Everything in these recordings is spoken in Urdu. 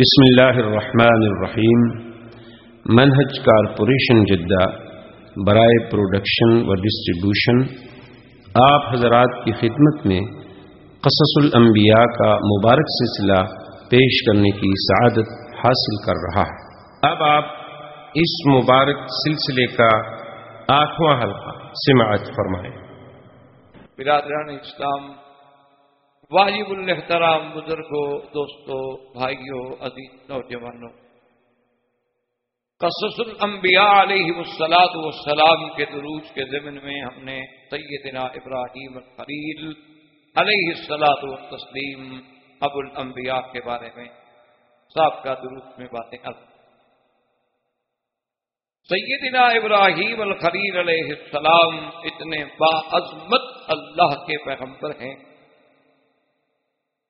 بسم اللہ الرحمن الرحیم۔ منہج کارپوریشن جدہ، برائے پروڈکشن و ڈسٹریبیوشن، آپ حضرات کی خدمت میں قصص الانبیاء کا مبارک سلسلہ پیش کرنے کی سعادت حاصل کر رہا ہے۔ اب آپ اس مبارک سلسلے کا آٹھواں حلقہ سماعت فرمائیں۔ برادران اسلام واجب الحترام بزرگوں دوستوں بھائیوں عزیز نوجوانوں قصص الانبیاء علیہ السلاط والسلام کے دروج کے ضمن میں ہم نے سیدنا ابراہیم الخلیل علیہ السلاط و تسلیم ابو الانبیاء کے بارے میں صاحب کا دروج میں باتیں اب سیدنا ابراہیم الخلیل علیہ السلام اتنے باعظمت اللہ کے پیغمبر ہیں۔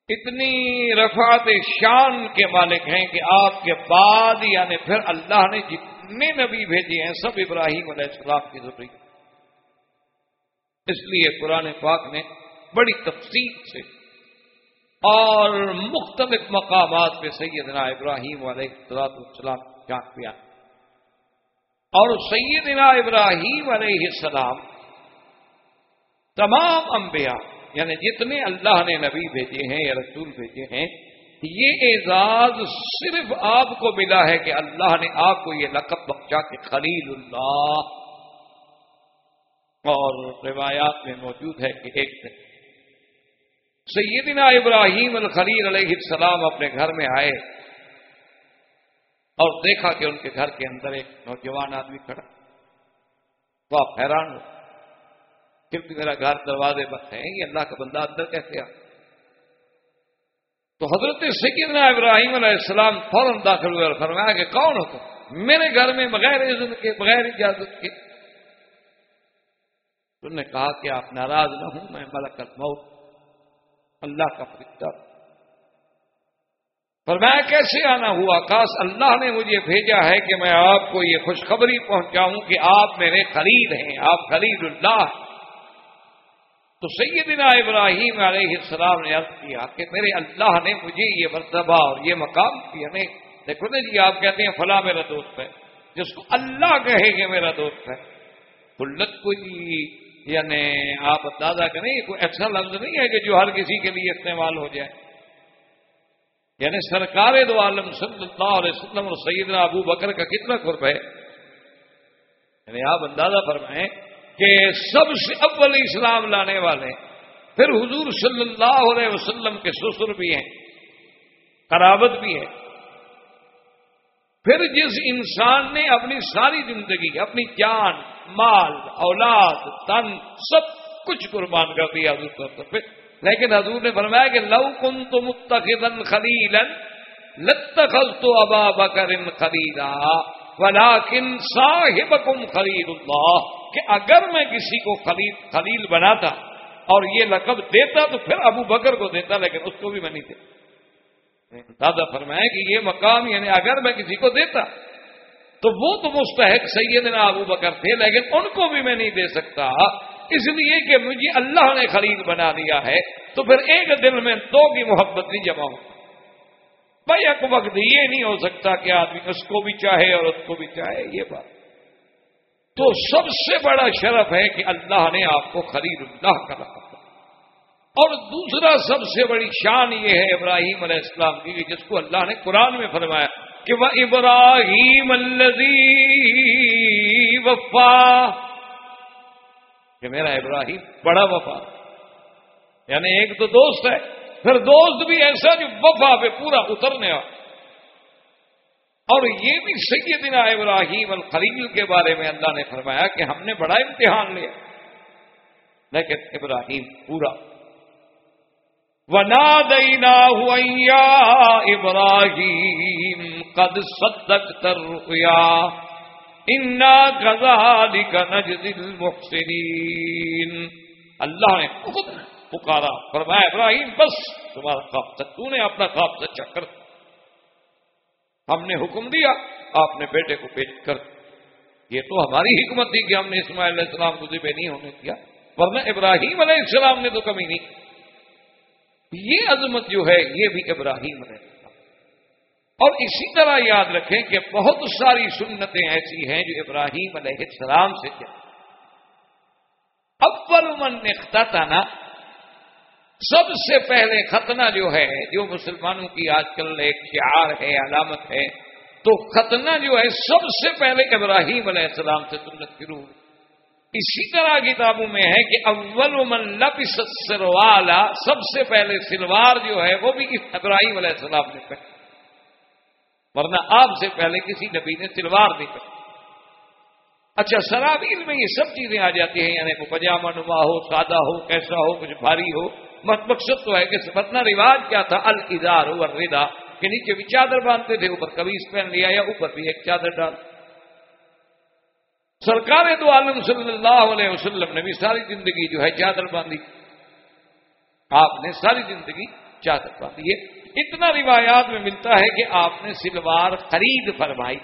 اتنی رفعت شان کے مالک ہیں کہ آپ کے بعد یعنی پھر اللہ نے جتنے نبی بھیجے ہیں، سب ابراہیم علیہ السلام کی ضروری اس لیے قرآن پاک نے بڑی تفصیل سے اور مختلف مقامات پہ سیدنا ابراہیم علیہ السلام جان کیا۔ اور سیدنا ابراہیم علیہ السلام تمام انبیاء یعنی جتنے اللہ نے نبی بھیجے ہیں یا رسول بھیجے ہیں، یہ اعزاز صرف آپ کو ملا ہے کہ اللہ نے آپ کو یہ لقب بخشا کہ خلیل اللہ۔ اور روایات میں موجود ہے کہ ایک دن سیدنا ابراہیم الخلیل علیہ السلام اپنے گھر میں آئے اور دیکھا کہ ان کے گھر کے اندر ایک نوجوان آدمی کھڑا۔ تو آپ حیران ہو۔ پھر بھی میرا گھر دروازے بند ہیں یہ اللہ کا بندہ، اندر کیسے آ تو حضرت سیدنا ابراہیم علیہ السلام فوراً داخل ہوئے اور فرمایا کہ کون ہو تو میرے گھر میں بغیر عزت کے، بغیر اجازت کے۔ تو نے کہا کہ آپ ناراض نہ ہوں، میں ملک الموت، اللہ کا فرشتہ۔ فرمایا کیسے آنا ہوا؟ کاش اللہ نے مجھے بھیجا ہے کہ میں آپ کو یہ خوشخبری پہنچاؤں کہ آپ میرے خرید ہیں، آپ خرید اللہ۔ تو سیدنا ابراہیم علیہ السلام نے عرض کیا کہ میرے اللہ نے مجھے یہ مرتبہ اور یہ مقام دیا نہیں۔ دیکھو نا جی آپ کہتے ہیں فلاں میرا دوست ہے، جس کو اللہ کہے کہ میرا دوست ہے۔ کلت کوئی یعنی آپ اندازہ کریں، یہ کوئی ایسا لفظ نہیں ہے کہ جو ہر کسی کے لیے استعمال ہو جائے۔ یعنی سرکار دو عالم صلی اللہ علیہ وسلم اور سیدنا ابو بکر کا کتنا قرب ہے۔ یعنی آپ اندازہ فرمائیں کہ سب سے اول اسلام لانے والے پھر حضور صلی اللہ علیہ وسلم کے سسر بھی ہیں، قرابت بھی ہے پھر جس انسان نے اپنی ساری زندگی، اپنی جان، مال، اولاد تن سب کچھ قربان کر دیا حضور پہ۔ لیکن حضور نے فرمایا کہ لو کن تو متخن خلیلن لتخل تو ابا بکر خریدا ولاکن صاحب کم خرید اللہ۔ کہ اگر میں کسی کو خلیل خلیل بناتا اور یہ لقب دیتا تو پھر ابو بکر کو دیتا، لیکن اس کو بھی میں نہیں دیتا۔ دادا فرمایا کہ یہ مقام یعنی اگر میں کسی کو دیتا تو وہ تو مستحق سیدنا ابو بکر تھے، لیکن ان کو بھی میں نہیں دے سکتا۔ اس لیے کہ مجھے اللہ نے خلیل بنا دیا ہے، تو پھر ایک دل میں دو کی محبت نہیں جمع ہو بھائی، ایک وقت یہ نہیں ہو سکتا کہ آدمی اس کو بھی چاہے اور اس کو بھی چاہے، یہ بات۔ تو سب سے بڑا شرف ہے کہ اللہ نے آپ کو خرید اللہ کا رکھا اور دوسرا سب سے بڑی شان یہ ہے ابراہیم علیہ السلام کی جس کو اللہ نے قرآن میں فرمایا کہ وہ ابراہیم الزی وفا۔ کہ میرا ابراہیم بڑا وفا۔ یعنی ایک تو دوست ہے، پھر دوست بھی ایسا جو وفا پہ پورا اترنے والا۔ اور یہ بھی سیدنا ابراہیم الخلیل کے بارے میں اللہ نے فرمایا کہ ہم نے بڑا امتحان لیا۔ لیکن ابراہیم پورا۔ ونا دینا ہوا ابراہیم قد صدق تر انا غزال کا نجد المحسنین اللہ نے خود پکارا۔ فرمایا، ابراہیم، بس تمہارا خواب تو نے اپنا خواب سچا کر ہم نے حکم دیا، آپ نے بیٹے کو پیش کر یہ تو ہماری حکمت تھی کہ ہم نے اسماعیل علیہ السلام کو جی ذبح نہیں ہونے دیا، ورنہ ابراہیم علیہ السلام نے تو کمی نہیں۔ یہ عظمت جو ہے، یہ بھی ابراہیم علیہ السلام۔ اور اسی طرح یاد رکھیں کہ بہت ساری سنتیں ایسی ہیں جو ابراہیم علیہ السلام سے چل اول من اختتنا سب سے پہلے ختنہ جو ہے، جو مسلمانوں کی آج کل ایک شعار ہے، علامت ہے، تو ختنہ جو ہے، سب سے پہلے ابراہیم علیہ السلام سے سنت شروع اسی طرح کتابوں میں ہے کہ اول من لبس سروالا سب سے پہلے سلوار جو ہے، وہ بھی ابراہیم علیہ السلام نے پہنے ورنہ آپ سے پہلے کسی نبی نے سلوار نہیں پہنی۔ اچھا سرابیل میں یہ سب چیزیں آ جاتی ہیں یعنی وہ پجامہ نما ہو، سادہ ہو، کیسا ہو، کچھ بھاری ہو۔ مقصد تو ہے کہ ورنہ رواج کیا تھا؟ الزار ہو ردا کہ نیچے بھی چادر باندھتے تھے، اوپر کبھی پہن لیا یا اوپر بھی ایک چادر ڈال۔ سرکار دو عالم صلی اللہ علیہ وسلم نے بھی ساری زندگی جو ہے چادر باندھی۔ آپ نے ساری زندگی چادر باندھی۔ ہے اتنا روایات میں ملتا ہے کہ آپ نے سلوار خرید فرمائی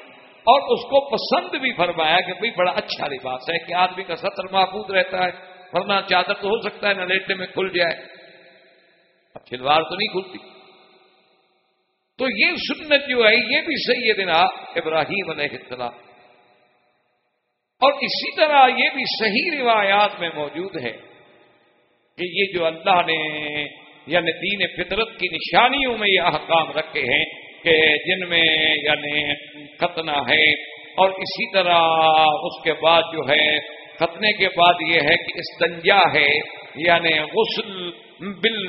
اور اس کو پسند بھی فرمایا کہ بھائی بڑا اچھا لباس ہے، کہ آدمی کا سطر محفوظ رہتا ہے، ورنہ چادر تو ہو سکتا ہے نہ لیٹنے میں کھل جائے۔ اب تو نہیں کھلتی۔ تو یہ سنت جو ہے، یہ بھی صحیح دن ابراہیم علیہ السلام۔ اور اسی طرح یہ بھی صحیح روایات میں موجود ہے کہ یہ جو اللہ نے یعنی دین فطرت کی نشانیوں میں یہ احکام رکھے ہیں کہ جن میں یعنی ختنہ ہے۔ اور اسی طرح اس کے بعد جو ہے، ختنے کے بعد یہ ہے کہ استنجا ہے یعنی غسل بل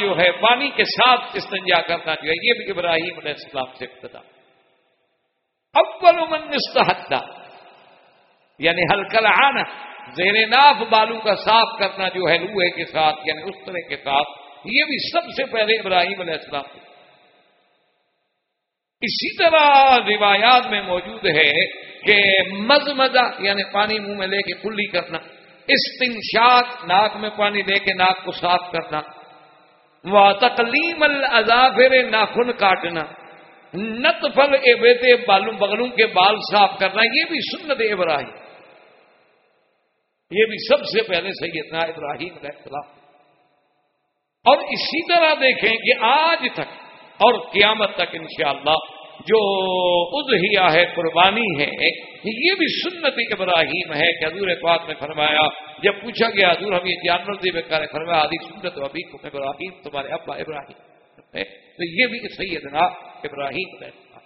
جو ہے، پانی کے ساتھ استنجا کرنا جو ہے، یہ بھی ابراہیم علیہ السلام سے ابتدا اول من استحدہ یعنی ہلکل آنا زیر ناف بالو کا صاف کرنا جو ہے، لوہے کے ساتھ یعنی اس طرح کے ساتھ۔ یہ بھی سب سے پہلے ابراہیم علیہ السلام اسی طرح روایات میں موجود ہے کہ مز مزہ یعنی پانی منہ میں لے کے کلی کرنا۔ استنشاق ناک میں پانی لے کے ناک کو صاف کرنا۔ وہ تکلیم الزافر ناخن کاٹنا۔ نت فل اے بیتے بالوں بغلوں کے بال صاف کرنا۔ یہ بھی سنت ابراہیم۔ یہ بھی سب سے پہلے سیدنا ابراہیم علیہ السلام۔ اور اسی طرح دیکھیں کہ آج تک اور قیامت تک انشاءاللہ جو ادھیا ہے قربانی ہے، یہ بھی سنت ابراہیم ہے کہ حضور پاک نے فرمایا، جب پوچھا گیا، حضور ہم یہ جانور دے بے فرمایا، آدھی سنت ابھی کو ابراہیم، تمہارے ابا ابراہیم ہے تو یہ بھی سیدنا ابراہیم رہتا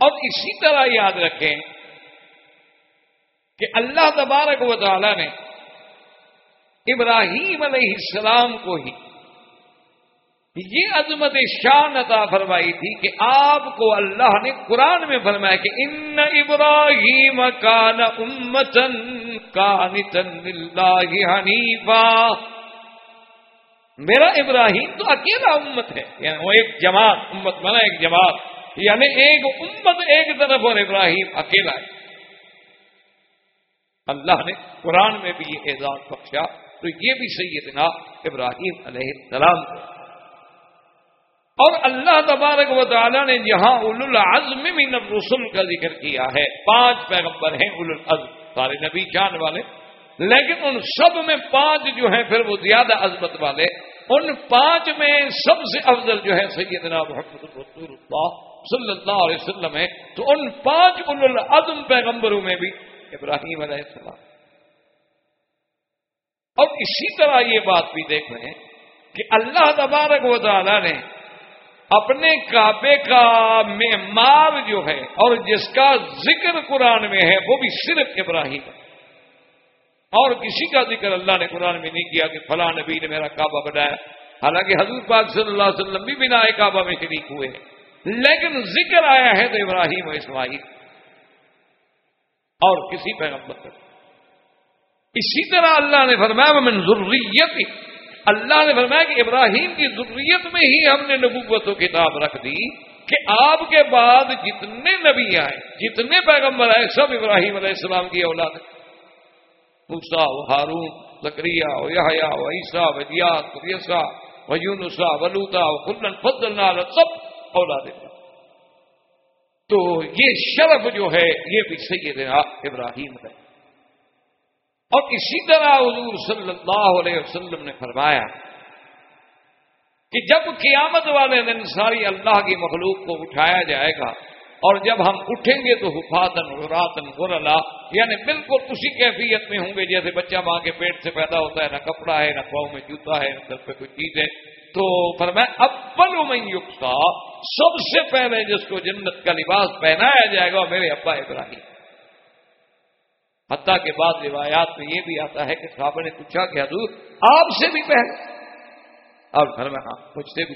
اور اسی طرح یاد رکھیں کہ اللہ تبارک و تعالی نے ابراہیم علیہ السلام کو ہی یہ عظمت شان عطا فرمائی تھی کہ آپ کو اللہ نے قرآن میں فرمایا کہ ان ابراہیم کان امتن کانتن اللہ حنیفا۔ میرا ابراہیم تو اکیلا امت ہے یعنی وہ ایک جماعت، امت بنا ایک جماعت یعنی ایک امت ایک طرف اور ابراہیم اکیلا ہے۔ اللہ نے قرآن میں بھی یہ اعزاز بخشا، تو یہ بھی سیدنا ابراہیم علیہ السلام کو۔ اور اللہ تبارک و تعالیٰ نے جہاں اول العزم من الرسل کا ذکر کیا ہے۔ پانچ پیغمبر ہیں اول العزم، سارے نبی جان والے۔ لیکن ان سب میں پانچ جو ہیں پھر وہ زیادہ عظمت والے۔ ان پانچ میں سب سے افضل جو ہے سیدنا محمد رسول اللہ صلی اللہ علیہ وسلم ہے تو ان پانچ اول العزم پیغمبروں میں بھی ابراہیم علیہ السلام۔ اور اسی طرح یہ بات بھی دیکھ رہے ہیں کہ اللہ تبارک و تعالی نے اپنے کعبے کا معمار جو ہے اور جس کا ذکر قرآن میں ہے، وہ بھی صرف ابراہیم۔ ہے اور کسی کا ذکر اللہ نے قرآن میں نہیں کیا کہ فلاں نبی نے میرا کعبہ بنایا۔ حالانکہ حضور پاک صلی اللہ علیہ وسلم بھی بنا کعبہ میں شریک ہوئے ہیں۔ لیکن ذکر آیا ہے تو ابراہیم و اسماعیل۔ اور کسی پیغمبر اسی طرح اللہ نے فرمایا من ضروریت اللہ نے فرمایا کہ ابراہیم کی ضروریت میں ہی ہم نے نبوت و کتاب رکھ دی کہ آپ کے بعد جتنے نبی آئے، جتنے پیغمبر آئے، سب ابراہیم علیہ السلام کی اولاد موسا و ہارون زکریہ و یحییٰ و عیسیٰ و دیات و یسا و یونسا ولوتا و کلن فضلنا سب اولاد تو یہ شرف جو ہے، یہ بھی سیدنا ابراہیم ہے۔ اور اسی طرح حضور صلی اللہ علیہ وسلم نے فرمایا کہ جب قیامت والے دن ساری اللہ کی مخلوق کو اٹھایا جائے گا اور جب ہم اٹھیں گے تو حفاظن غراتن غرلا یعنی بالکل اسی کیفیت میں ہوں گے جیسے بچہ ماں کے پیٹ سے پیدا ہوتا ہے، نہ کپڑا ہے، نہ پاؤں میں جوتا ہے، نہ سر پہ کوئی چیز ہے۔ تو پر میں ابل میں یقا سب سے پہلے جس کو جنت کا لباس پہنایا جائے گا میرے ابا ابراہیم۔ حتیٰ کے بعد روایات میں یہ بھی آتا ہے کہ صحابہ نے پوچھا کہ حضور آپ سے بھی پہلے۔ اور گھر میں ہاں مجھ سے بھی۔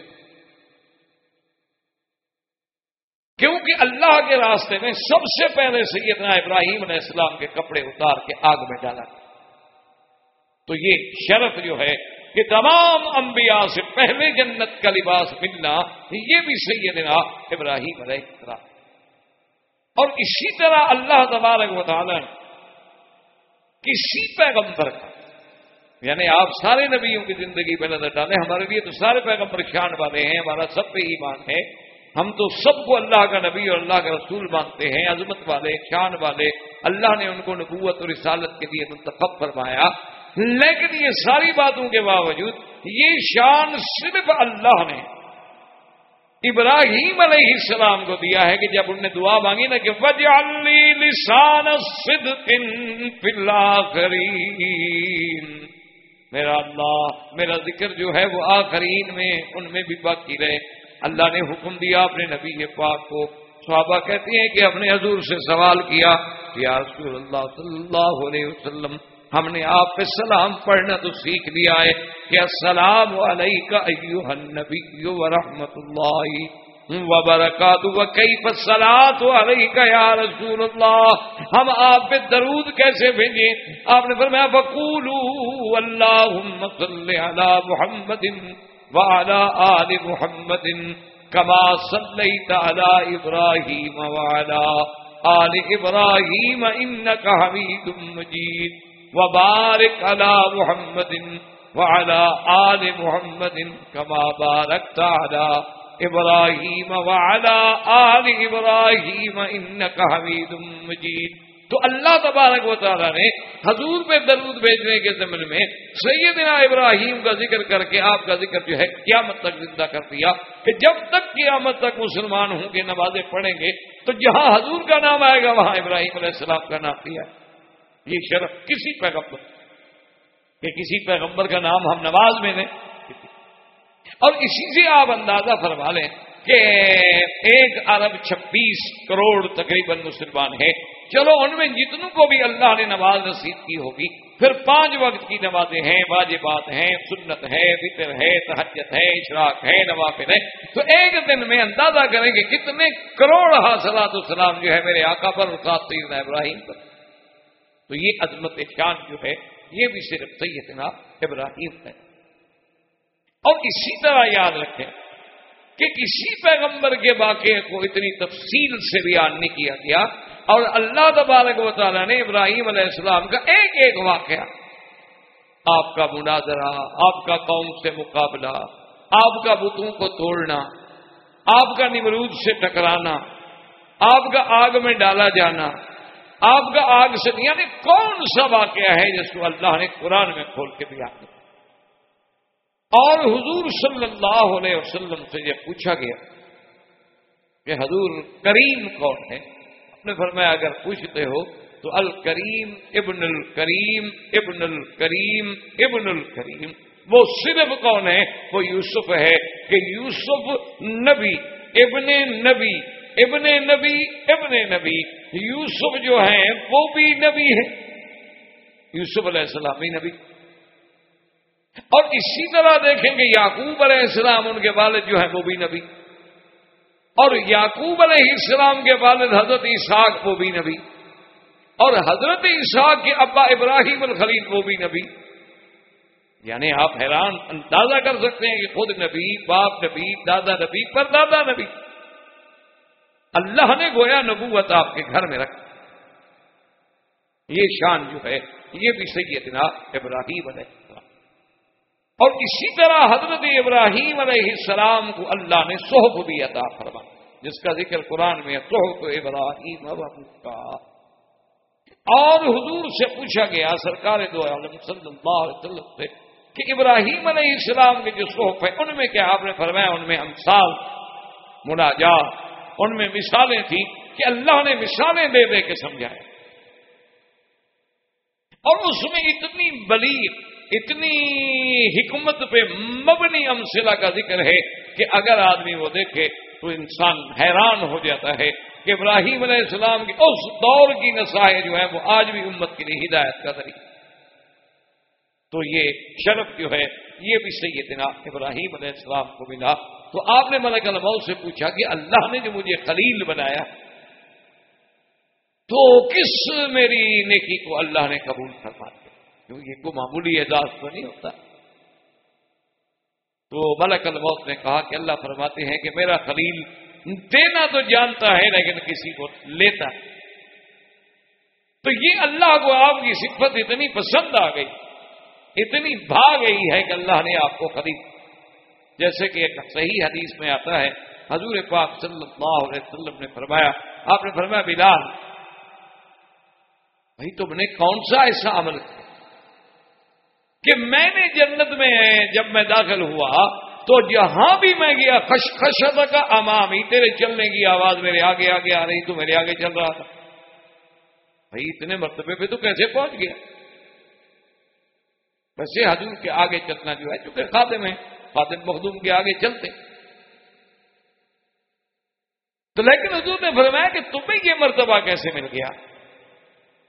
کیونکہ اللہ کے راستے میں سب سے پہلے سیدنا ابراہیم علیہ السلام کے کپڑے اتار کے آگ میں ڈالا۔ تو یہ شرط جو ہے کہ تمام انبیاء سے پہلے جنت کا لباس ملنا، یہ بھی سیدنا ابراہیم علیہ السلام۔ اور اسی طرح اللہ تبارک و تعالی کسی پیغمبر کا۔ یعنی آپ سارے نبیوں کی زندگی پہ نظر ڈالیں، ہمارے لیے تو سارے پیغمبر شان والے ہیں، ہمارا سب پہ ایمان ہے۔ ہم تو سب کو اللہ کا نبی اور اللہ کا رسول مانتے ہیں، عظمت والے، شان والے۔ اللہ نے ان کو نبوت اور رسالت کے لیے منتخب فرمایا۔ لیکن یہ ساری باتوں کے باوجود یہ شان صرف اللہ نے ابراہیم علیہ السلام کو دیا ہے کہ جب انہوں نے دعا مانگی نا کہ لسان میرا اللہ، میرا ذکر جو ہے وہ آخرین میں، ان میں بھی باقی رہے۔ اللہ نے حکم دیا اپنے نبی کے پاک کو۔ صحابہ کہتے ہیں کہ اپنے حضور سے سوال کیا کہ رسول اللہ صلی اللہ علیہ وسلم ہم نے آپ پہ سلام پڑھنا تو سیکھ لیا ہے کہ السلام علیکہ ایوہ النبی ورحمت اللہ وبرکات و کئی فصلات علیکہ یا رسول اللہ؟ ہم آپ پہ درود کیسے بھیجیں؟ آپ نے فرمایا بقولو اللہم صلی علی محمد وعلى آل محمد كما صليت على إبراهيم وعلى آل إبراهيم إنك حميد مجيد وبارك على محمد وعلى آل محمد كما باركت على إبراهيم وعلى آل إبراهيم إنك حميد مجيد تو اللہ تبارک و تعالیٰ نے حضور پہ درود بھیجنے کے زمن میں سیدنا ابراہیم کا ذکر کر کے آپ کا ذکر جو ہے قیامت تک زندہ کر دیا کہ جب تک قیامت تک مسلمان ہوں گے، نمازیں پڑھیں گے، تو جہاں حضور کا نام آئے گا، وہاں ابراہیم علیہ السلام کا نام دیا۔ یہ شرف کسی پیغمبر کہ کسی پیغمبر کا نام ہم نماز میں لیں۔ اور اسی سے آپ اندازہ فرما لیں کہ ایک ارب چھبیس کروڑ تقریباً مسلمان ہے چلو ان میں جتنوں کو بھی اللہ نے نماز نصیب کی ہوگی، پھر پانچ وقت کی نمازیں ہیں، واجبات ہیں، سنت ہے، فطر ہے تحجت ہے، اشراق ہے نوافر ہے۔ تو ایک دن میں اندازہ کریں کہ کتنے کروڑ حاصلات السلام جو ہے میرے آقا پر سیدنا ابراہیم پر۔ تو یہ عظمت شان جو ہے، یہ بھی صرف سیدنا ابراہیم ہے۔ اور اسی طرح یاد رکھیں کہ کسی پیغمبر کے واقعے کو اتنی تفصیل سے بیان نہیں کیا گیا۔ اور اللہ تبارک و تعالیٰ نے ابراہیم علیہ السلام کا ایک ایک واقعہ، آپ کا مناظرہ، آپ کا قوم سے مقابلہ، آپ کا بتوں کو توڑنا، آپ کا نمرود سے ٹکرانا، آپ کا آگ میں ڈالا جانا آپ کا آگ سے یعنی کون سا واقعہ ہے جس کو اللہ نے قرآن میں کھول کے دیا؟ اور حضور صلی اللہ علیہ وسلم سے یہ پوچھا گیا کہ حضور کریم کون ہے نے فرمایا، اگر پوچھتے ہو تو الکریم ابن الکریم ابن الکریم ابن الکریم۔ وہ صرف کون ہے وہ یوسف ہے کہ یوسف نبی، ابن نبی ابن نبی ابن نبی، یوسف جو ہیں، وہ بھی نبی ہے یوسف علیہ السلام نبی۔ اور اسی طرح دیکھیں گے یعقوب علیہ السلام، ان کے والد جو ہیں، وہ بھی نبی۔ اور یعقوب علیہ السلام کے والد حضرت اسحاق، وہ بھی نبی۔ اور حضرت اسحاق کے ابا ابراہیم الخلیل، وہ بھی نبی۔ یعنی آپ حیران اندازہ کر سکتے ہیں کہ خود نبی، باپ نبی، دادا نبی پر دادا نبی۔ اللہ نے گویا نبوت آپ کے گھر میں رکھ یہ شان جو ہے، یہ بھی سیدنا ابراہیم علیہ السلام۔ اور اسی طرح حضرت ابراہیم علیہ السلام کو اللہ نے صحب بھی عطا فرما، جس کا ذکر قرآن میں صحب ابراہیم کا اور حضور سے پوچھا گیا سرکار دو عالم صلی اللہ علیہ وسلم سے کہ ابراہیم علیہ السلام کے جو صحف ہے ان میں کیا آپ نے فرمایا؟ ان میں امثال، مناجات ان میں مثالیں تھیں کہ اللہ نے مثالیں دے دے کے سمجھائے اور اس میں اتنی بلی اتنی حکمت پہ مبنی امسلا کا ذکر ہے کہ اگر آدمی وہ دیکھے تو انسان حیران ہو جاتا ہے کہ ابراہیم علیہ السلام کی اس دور کی نسائیں جو ہیں وہ آج بھی امت کے لیے ہدایت کا ذریعہ تو یہ شرف جو ہے، یہ بھی سیدنا ابراہیم علیہ السلام کو ملا۔ تو آپ نے ملک الموت سے پوچھا کہ اللہ نے جو مجھے خلیل بنایا تو کس میری نیکی کو اللہ نے قبول فرما دیا کیونکہ یہ معمولی اعزاز تو نہیں ہوتا۔ تو ملک الموت نے کہا کہ اللہ فرماتے ہیں کہ میرا خلیل دینا تو جانتا ہے لیکن کسی کو لیتا۔ ہے تو یہ اللہ کو آپ کی صفت اتنی پسند آ گئی، اتنی بھا گئی ہے کہ اللہ نے آپ کو خرید جیسے کہ ایک صحیح حدیث میں آتا ہے، حضور پاک صلی اللہ علیہ وسلم نے فرمایا، آپ نے فرمایا، بلال، بھائی تم نے کون سا ایسا عمل کیا؟ کہ میں نے جنت میں جب میں داخل ہوا، تو جہاں بھی میں گیا خش خشد کا امامی تیرے چلنے کی آواز میرے آگے آگے آ رہی، تو میرے آگے چل رہا تھا۔ بھائی اتنے مرتبے پہ تو کیسے پہنچ گیا؟ ویسے حضور کے آگے چلنا جو ہے، چونکہ خادم ہے خادم مخدوم کے آگے چلتے۔ تو لیکن حضور نے فرمایا کہ تمہیں یہ مرتبہ کیسے مل گیا؟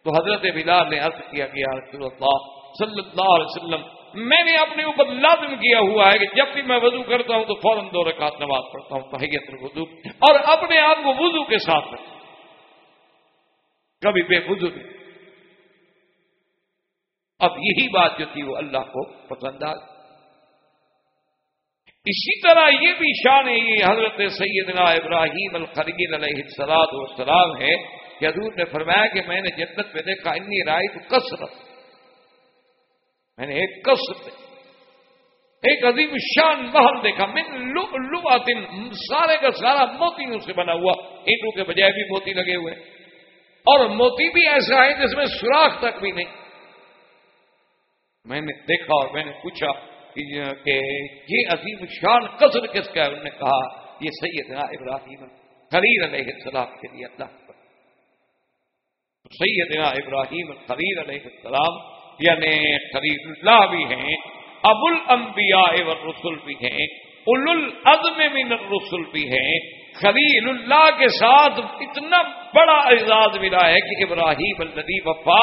تو حضرت بلال نے عرض کیا کہ رسول اللہ صلی اللہ علیہ وسلم، میں نے اپنے اوپر لازم کیا ہوا ہے کہ جب بھی میں وضو کرتا ہوں تو فوراً دو رکعت نماز پڑھتا ہوں، تحیت وضو اور اپنے آپ کو وضو کے ساتھ رکھتا کبھی بے وضو نہیں اب یہی بات جو تھی وہ اللہ کو پسند آ اسی طرح یہ بھی شان ہے، یہ حضرت سیدنا ابراہیم الخلیل علیہ السلاد والسلام ہے کہ حضور نے فرمایا کہ میں نے جنت میں دیکھا، انی رائے تو کثرت میں نے ایک کثرت ایک عظیم شان محل دیکھا۔ میں لو سارے کا سارا موتیوں سے بنا ہوا۔ اینٹوں کے بجائے بھی موتی لگے ہوئے۔ اور موتی بھی ایسا ہے جس میں سوراخ تک بھی نہیں۔ میں نے دیکھا اور میں نے پوچھا کہ یہ عظیم شان قصر کس کا ہے انہوں نے کہا، یہ سیدنا ابراہیم خریر علیہ السلام کے لیے اللہ سیدنا ابراہیم خریر علیہ السلام یعنی خرید اللہ بھی ہیں، ابو الانبیاء والرسل بھی ہیں اول العزم من الرسل بھی ہیں۔ خلیل اللہ کے ساتھ اتنا بڑا اعزاز ملا ہے کہ ابراہیم الدی وفا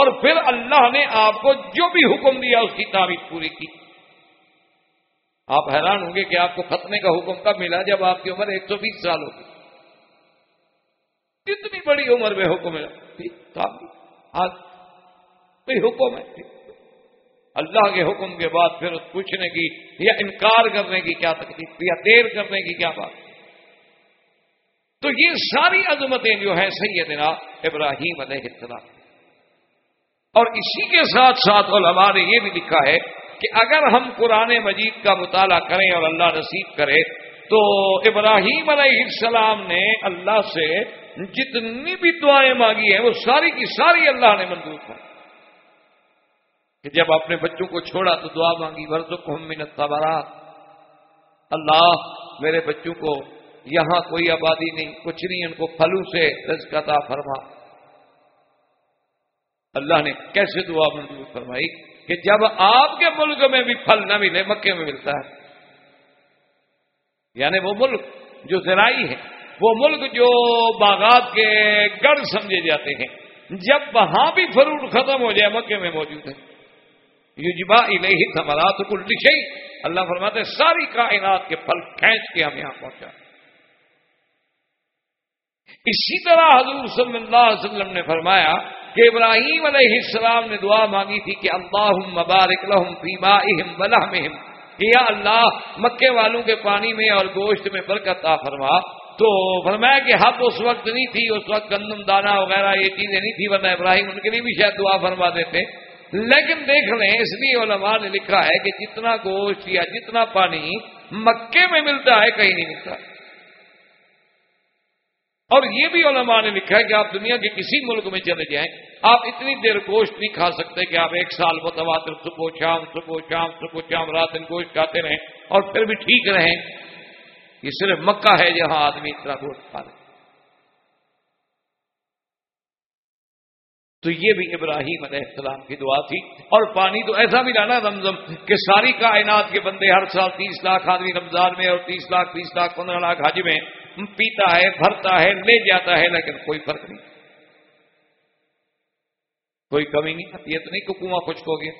اور پھر اللہ نے آپ کو جو بھی حکم دیا اس کی تعریف پوری کی۔ آپ حیران ہوں گے کہ آپ کو ختنے کا حکم کب ملا جب آپ کی عمر ایک سو بیس سال ہوگی کتنی بڑی عمر میں حکم ملا آج کوئی حکم ہے؟ اللہ کے حکم کے بعد پھر پوچھنے کی یا انکار کرنے کی کیا تکلیف، یا دیر کرنے کی کیا بات؟ تو یہ ساری عظمتیں جو ہیں سیدنا ابراہیم علیہ السلام۔ اور اسی کے ساتھ ساتھ علماء نے یہ بھی لکھا ہے کہ اگر ہم قرآن مجید کا مطالعہ کریں اور اللہ نصیب کرے، تو ابراہیم علیہ السلام نے اللہ سے جتنی بھی دعائیں مانگی ہیں، وہ ساری کی ساری اللہ نے منظور کر کہ جب اپنے بچوں کو چھوڑا تو دعا مانگی کو ہم منت اللہ میرے بچوں کو یہاں کوئی آبادی نہیں، کچھ نہیں، ان کو پھلوں سے رزقتا فرما۔ اللہ نے کیسے دعا منظور فرمائی؟ کہ جب آپ کے ملک میں بھی پھل نہ ملے، مکے میں ملتا ہے۔ یعنی وہ ملک جو زرائی ہے، وہ ملک جو باغات کے گڑ سمجھے جاتے ہیں۔ جب وہاں بھی فروٹ ختم ہو جائے، مکے میں موجود ہے۔ یوجبا الہی ثمرات کل لکھے اللہ فرماتے ساری کائنات کے پھل کھینچ کے ہم یہاں پہنچا۔ اسی طرح حضور صلی اللہ علیہ وسلم نے فرمایا کہ ابراہیم علیہ السلام نے دعا مانگی تھی کہ اللہ مبارک لہم فی مائہم بلہمہم یا اللہ، مکے والوں کے پانی میں اور گوشت میں برکت آ فرما۔ تو فرمایا کہ حد اس وقت نہیں تھی، اس وقت گندم دانا وغیرہ یہ چیزیں نہیں تھی، ورنہ ابراہیم ان کے لیے بھی شاید دعا فرما دیتے۔ لیکن دیکھ لیں، اس لیے علماء نے لکھا ہے کہ جتنا گوشت یا جتنا پانی مکے میں ملتا ہے، کہیں نہیں ملتا۔ اور یہ بھی علماء نے لکھا ہے کہ آپ دنیا کے کسی ملک میں چلے جائیں، آپ اتنی دیر گوشت نہیں کھا سکتے کہ آپ ایک سال متواتر صبح شام صبح شام صبح شام، رات دن گوشت کھاتے رہیں اور پھر بھی ٹھیک رہیں۔ یہ صرف مکہ ہے جہاں آدمی اتنا گوشت کھا رہے تو یہ بھی ابراہیم علیہ السلام کی دعا تھی۔ اور پانی تو ایسا بھی لانا رمزم کہ ساری کائنات کے بندے ہر سال تیس لاکھ آدمی رمضان میں اور تیس لاکھ تیس لاکھ، پندرہ لاکھ حج میں پیتا ہے، بھرتا ہے، لے جاتا ہے، لیکن کوئی فرق نہیں۔ کوئی کمی نہیں۔ آتی تو نہیں کہ کنواں خشک ہو گیا۔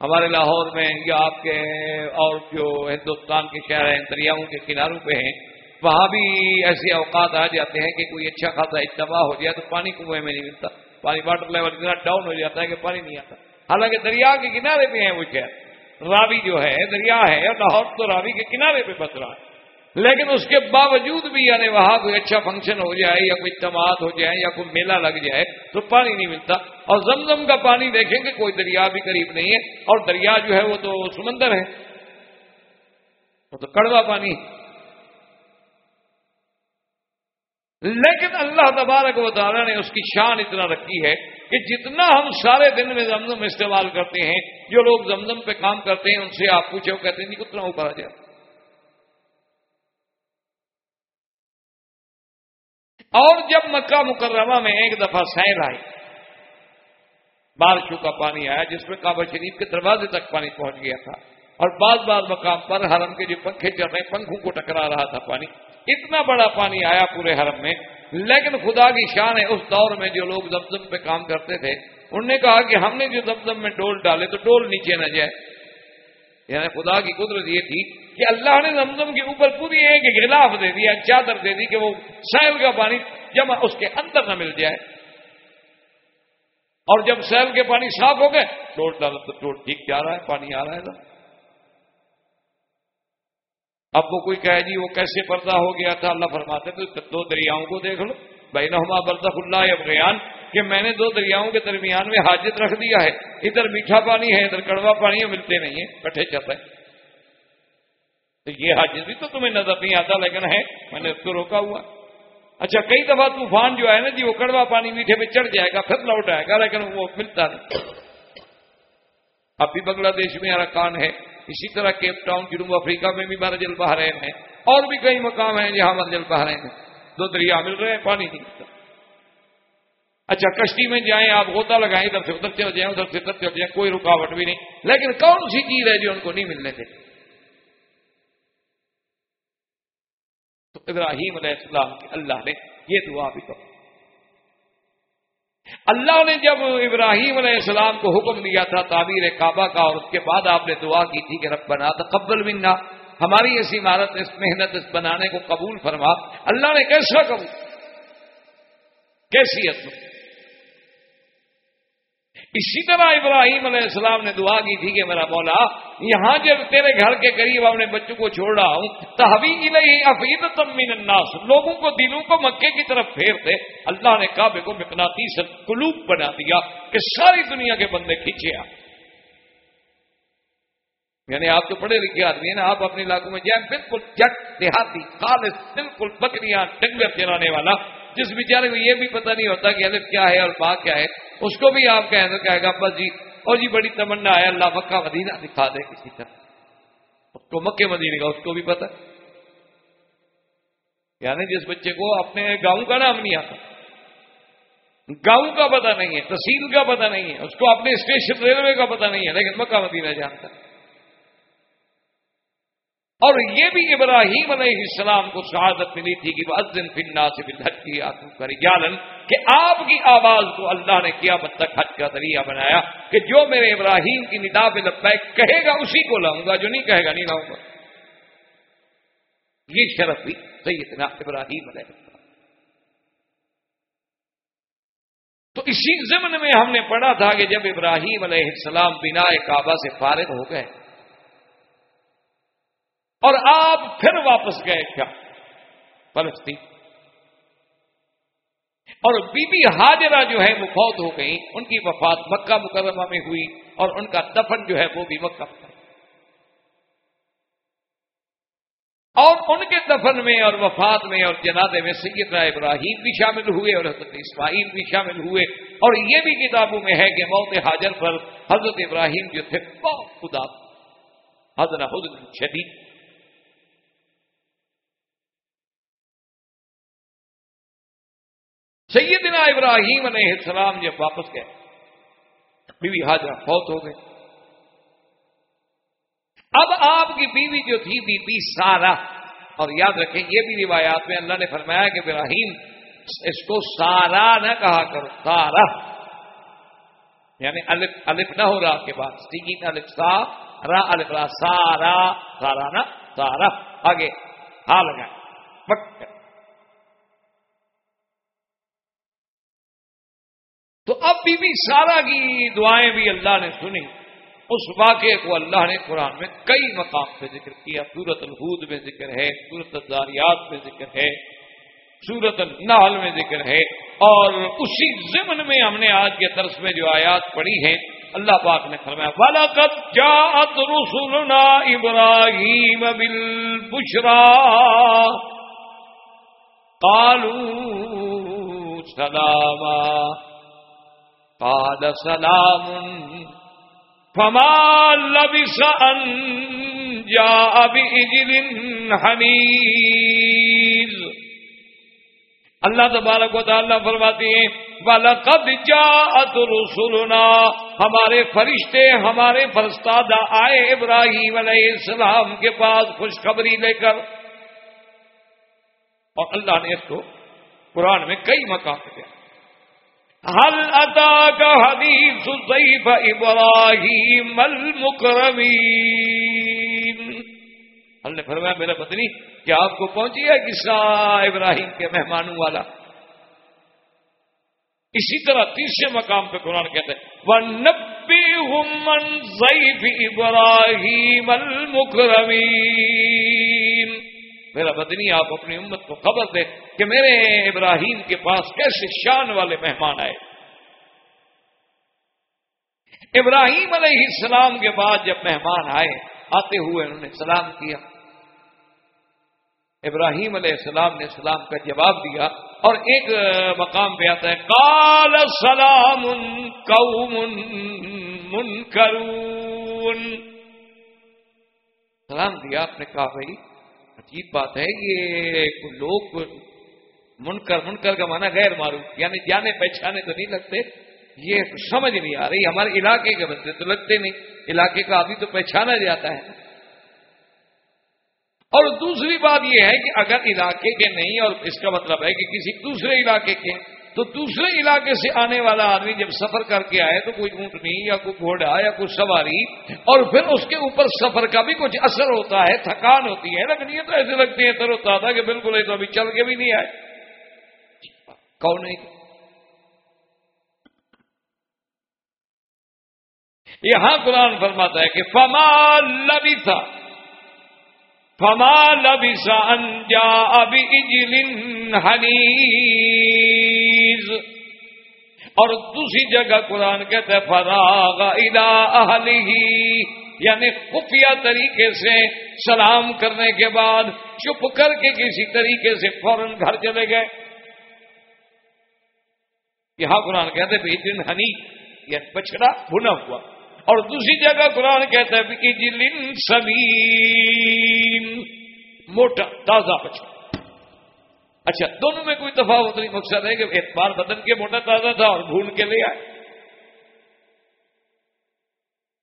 ہمارے لاہور میں یا آپ کے اور جو ہندوستان کے شہر ہیں، دریاؤں کے کناروں پہ ہیں، وہاں بھی ایسے اوقات آ جاتے ہیں کہ کوئی اچھا خاصا اجتماع ہو جائے تو پانی کنویں میں نہیں ملتا۔ پانی واٹر لیول اتنا ڈاؤن ہو جاتا ہے کہ پانی نہیں آتا۔ حالانکہ دریا کے کنارے پہ ہیں وہ شہر۔ راوی جو ہے، دریا ہے لاہور تو راوی کے کنارے پہ بس رہا ہے۔ لیکن اس کے باوجود بھی یعنی وہاں کوئی اچھا فنکشن ہو جائے یا کوئی اجتماعات ہو جائے یا کوئی میلہ لگ جائے تو پانی نہیں ملتا۔ اور زمزم کا پانی دیکھیں گے کوئی دریا بھی قریب نہیں ہے اور دریا جو ہے وہ تو سمندر ہے۔ وہ تو کڑوا پانی لیکن اللہ تبارک و تعالیٰ نے اس کی شان اتنا رکھی ہے کہ جتنا ہم سارے دن میں زمزم استعمال کرتے ہیں، جو لوگ زمزم پہ کام کرتے ہیں، ان سے آپ پوچھو کہتے ہیں کتنا اوپر آ جائے اور جب مکہ مکرمہ میں ایک دفعہ سیل آئی بارشوں کا پانی آیا، جس میں کعبہ شریف کے دروازے تک پانی پہنچ گیا تھا۔ اور بعض بعض مقام پر حرم کے جو پنکھے چل رہے پنکھوں کو ٹکرا رہا تھا پانی۔ اتنا بڑا پانی آیا پورے حرم میں۔ لیکن خدا کی شان ہے، اس دور میں جو لوگ زمزم پہ کام کرتے تھے، انہوں نے کہا کہ ہم نے جو زمزم میں ڈول ڈالے تو ڈول نیچے نہ جائے۔ یعنی خدا کی قدرت یہ تھی کہ اللہ نے زمزم کے اوپر پوری ایک غلاف دے دیا چادر دے دی کہ وہ سیل کا پانی جب اس کے اندر نہ مل جائے۔ اور جب سیل کے پانی صاف ہو گئے ٹوٹ ڈالا تو ٹوٹ ٹھیک جا رہا ہے، پانی آ رہا ہے نا اب وہ کوئی کہے جی وہ کیسے پردہ ہو گیا تھا؟ اللہ فرماتے تو دو دریاؤں کو دیکھ لو۔ بھائی نما برد اللہ ابریان کہ میں نے دو دریاؤں کے درمیان میں حاجت رکھ دیا ہے۔ ادھر میٹھا پانی ہے، ادھر کڑوا پانی ہے، ملتے نہیں ہیں، کٹھے چلتا ہے تو یہ حاجت بھی تو تمہیں نظر نہیں آتا، لیکن ہے، میں نے اس کو روکا ہوا۔ اچھا کئی دفعہ طوفان جو ہے نا جی وہ کڑوا پانی میٹھے میں چڑھ جائے گا، پھر لوٹ آئے گا، لیکن وہ ملتا نہیں۔ اب بھی بنگلہ دیش میں ارکان ہے، اسی طرح کیپ ٹاؤن جنوب افریقہ میں بھی مرجل بحرین ہے اور بھی کئی مقام ہیں جہاں مرجل بحرین ہے دو دریا مل رہے ہیں، پانی نہیں ملتا۔ اچھا کشتی میں جائیں، آپ غوطہ لگائیں، ادھر سے ادھر چل جائیں، ادھر سے ادھر چل جائیں، کوئی رکاوٹ بھی نہیں۔ لیکن کون سی چیز ہے جو ان کو نہیں ملنے تھے تو ابراہیم علیہ السلام کی اللہ نے یہ دعا بھی کہ اللہ نے جب ابراہیم علیہ السلام کو حکم دیا تھا تعبیر کعبہ کا اور اس کے بعد آپ نے دعا کی تھی کہ رب بنا تقبل منا، ہماری اس عمارت، اس محنت، اس بنانے کو قبول فرما۔ اللہ نے کیسا قبول؟ کیسی حد اسی طرح ابراہیم علیہ السلام نے دعا کی تھی کہ میرا مولا، یہاں جب تیرے گھر کے قریب اپنے بچوں کو چھوڑ رہا ہوں تحوی نہیں افید تمین الناس، لوگوں کو دلوں کو مکے کی طرف پھیر دے اللہ نے کعبے کو مکناتی سے قلوب بنا دیا کہ ساری دنیا کے بندے کھینچے آ۔ یعنی آپ تو پڑھے لکھے آدمی ہیں نا، آپ اپنے علاقوں میں جائیں بالکل جٹ، دیہاتی، خالص، بالکل بکریاں، ڈنگر چلانے والا۔ جس بیچارے کو یہ بھی پتہ نہیں ہوتا کہ الف کیا ہے اور با کیا ہے، اس کو بھی آپ کہیں تو کہے گا، بس جی اور جی بڑی تمنا ہے، اللہ مکہ مدینہ دکھا دے کسی طرح۔ اس کو مکے مدینے کا، اس کو بھی پتا یعنی جس بچے کو اپنے گاؤں کا نام نہیں آتا۔ گاؤں کا پتہ نہیں ہے، تحصیل کا پتہ نہیں ہے، اس کو اپنے اسٹیشن ریلوے کا پتہ نہیں ہے، لیکن مکہ مدینہ جانتا ہے۔ اور یہ بھی ابراہیم علیہ السلام کو شہادت ملی تھی کہ ازن فننا سے جالن کہ آپ کی آواز کو اللہ نے کیا تک حج کا ذریعہ بنایا کہ جو میرے ابراہیم کی ندا پہ لبیک کہے گا اسی کو لاؤں گا، جو نہیں کہے گا نہیں لاؤں گا۔ یہ شرف بھی سیدنا ابراہیم علیہ السلام۔ تو اسی ضمن میں ہم نے پڑھا تھا کہ جب ابراہیم علیہ السلام بنا کعبہ سے فارغ ہو گئے اور آپ پھر واپس گئے کیا؟ فلسطین۔ اور بی بی حاجرہ جو ہے وہ فوت ہو گئی ان کی وفات مکہ مکرمہ میں ہوئی اور ان کا دفن جو ہے وہ بھی مکہ اور ان کے دفن میں اور وفات میں اور جنازے میں سیدنا ابراہیم بھی شامل ہوئے اور حضرت اسماعیل بھی شامل ہوئے۔ اور یہ بھی کتابوں میں ہے کہ موت حاجر پر حضرت ابراہیم جو تھے بہت خدا۔ حضرت حضرت شدید۔ سیدنا ابراہیم علیہ السلام جب واپس گئے، بیوی حاضرہ فوت ہو گئے۔ اب آپ کی بیوی جو تھی، بی بی سارا اور یاد رکھیں، یہ بھی روایات میں اللہ نے فرمایا کہ ابراہیم، اس کو سارا نہ کہا کرو سارا یعنی الف الف نہ ہو رہا کے بعد سیگین الف، سا، را الف، را سارا سارا نا سارا آگے ہا لگا اب بی بی سارا کی دعائیں بھی اللہ نے سنی۔ اس واقعے کو اللہ نے قرآن میں کئی مقام پہ ذکر کیا۔ سورت الحود میں ذکر ہے سورت الزاریات میں ذکر ہے سورت النحل میں ذکر ہے۔ اور اسی ضمن میں ہم نے آج کے طرز میں جو آیات پڑھی ہیں، اللہ پاک نے فرمایا بالکت جات رسولنا ابراہیم بل بشرا کالو سلام قال سلام فما لبس ان جاء بإجل حنیز اللہ تبارک و تعالیٰ فرماتی ہیں، وَلَقَدْ جَاءَتْ رُسُلُنَا، ہمارے فرشتے، ہمارے فرستادہ آئے ابراہیم علیہ السلام کے پاس خوشخبری لے کر۔ اور اللہ نے اس کو قرآن میں کئی مقام دیا حل اتا کا حدیث ضعیف ابراہیم المکرمین ہم نے فرمایا میرا پتنی، کیا آپ کو پہنچی ہے قصہ ابراہیم کے مہمانوں والا؟ اسی طرح تیسرے مقام پہ قرآن کہتے ہیں وہ نبی ہمن ضعیف ابراہیم المکرمین میرا بدنی آپ اپنی امت کو خبر دے کہ میرے ابراہیم کے پاس کیسے شان والے مہمان آئے۔ ابراہیم علیہ السلام کے بعد جب مہمان آئے، آتے ہوئے انہوں نے سلام کیا۔ ابراہیم علیہ السلام نے سلام کا جواب دیا اور ایک مقام پہ آتا ہے کال سلام قوم منکرون۔ سلام دیا آپ نے، کہا بھائی عجیب بات ہے، یہ لوگ منکر منکر کا مانا غیر معروف یعنی جانے پہچانے تو نہیں لگتے، یہ سمجھ نہیں آ رہی، ہمارے علاقے کے بندے تو لگتے نہیں، علاقے کا ابھی تو پہچانا جاتا ہے۔ اور دوسری بات یہ ہے کہ اگر علاقے کے نہیں، اور اس کا مطلب ہے کہ کسی دوسرے علاقے کے تو دوسرے علاقے سے آنے والا آدمی جب سفر کر کے آئے تو کوئی اونٹنی یا کوئی گھوڑا یا کوئی سواری، اور پھر اس کے اوپر سفر کا بھی کچھ اثر ہوتا ہے، تھکان ہوتی ہے لیکن یہ تو ایسے لگتے ہیں، تر ہوتا تھا کہ بالکل یہ تو ابھی چل کے بھی نہیں آئے۔ کون نہیں یہاں قرآن فرماتا ہے کہ فما لبی تھا فما لبی سا انجا ابھی اجلن اور دوسری جگہ قرآن کہتے فراغ الا ہی یعنی خفیہ طریقے سے سلام کرنے کے بعد چپ کر کے کسی طریقے سے فوراً گھر چلے گئے۔ یہاں قرآن کہتے ہیں دن ہنی یا بچڑا بنا ہوا۔ اور دوسری جگہ قرآن کہتا ہے کہ جلن سبین موٹا، تازہ بچا اچھا دونوں میں کوئی تفاوت نہیں، مقصد ہے کہ اعتبار بدن کے موٹا تازہ تھا اور بھون کے لے آئے۔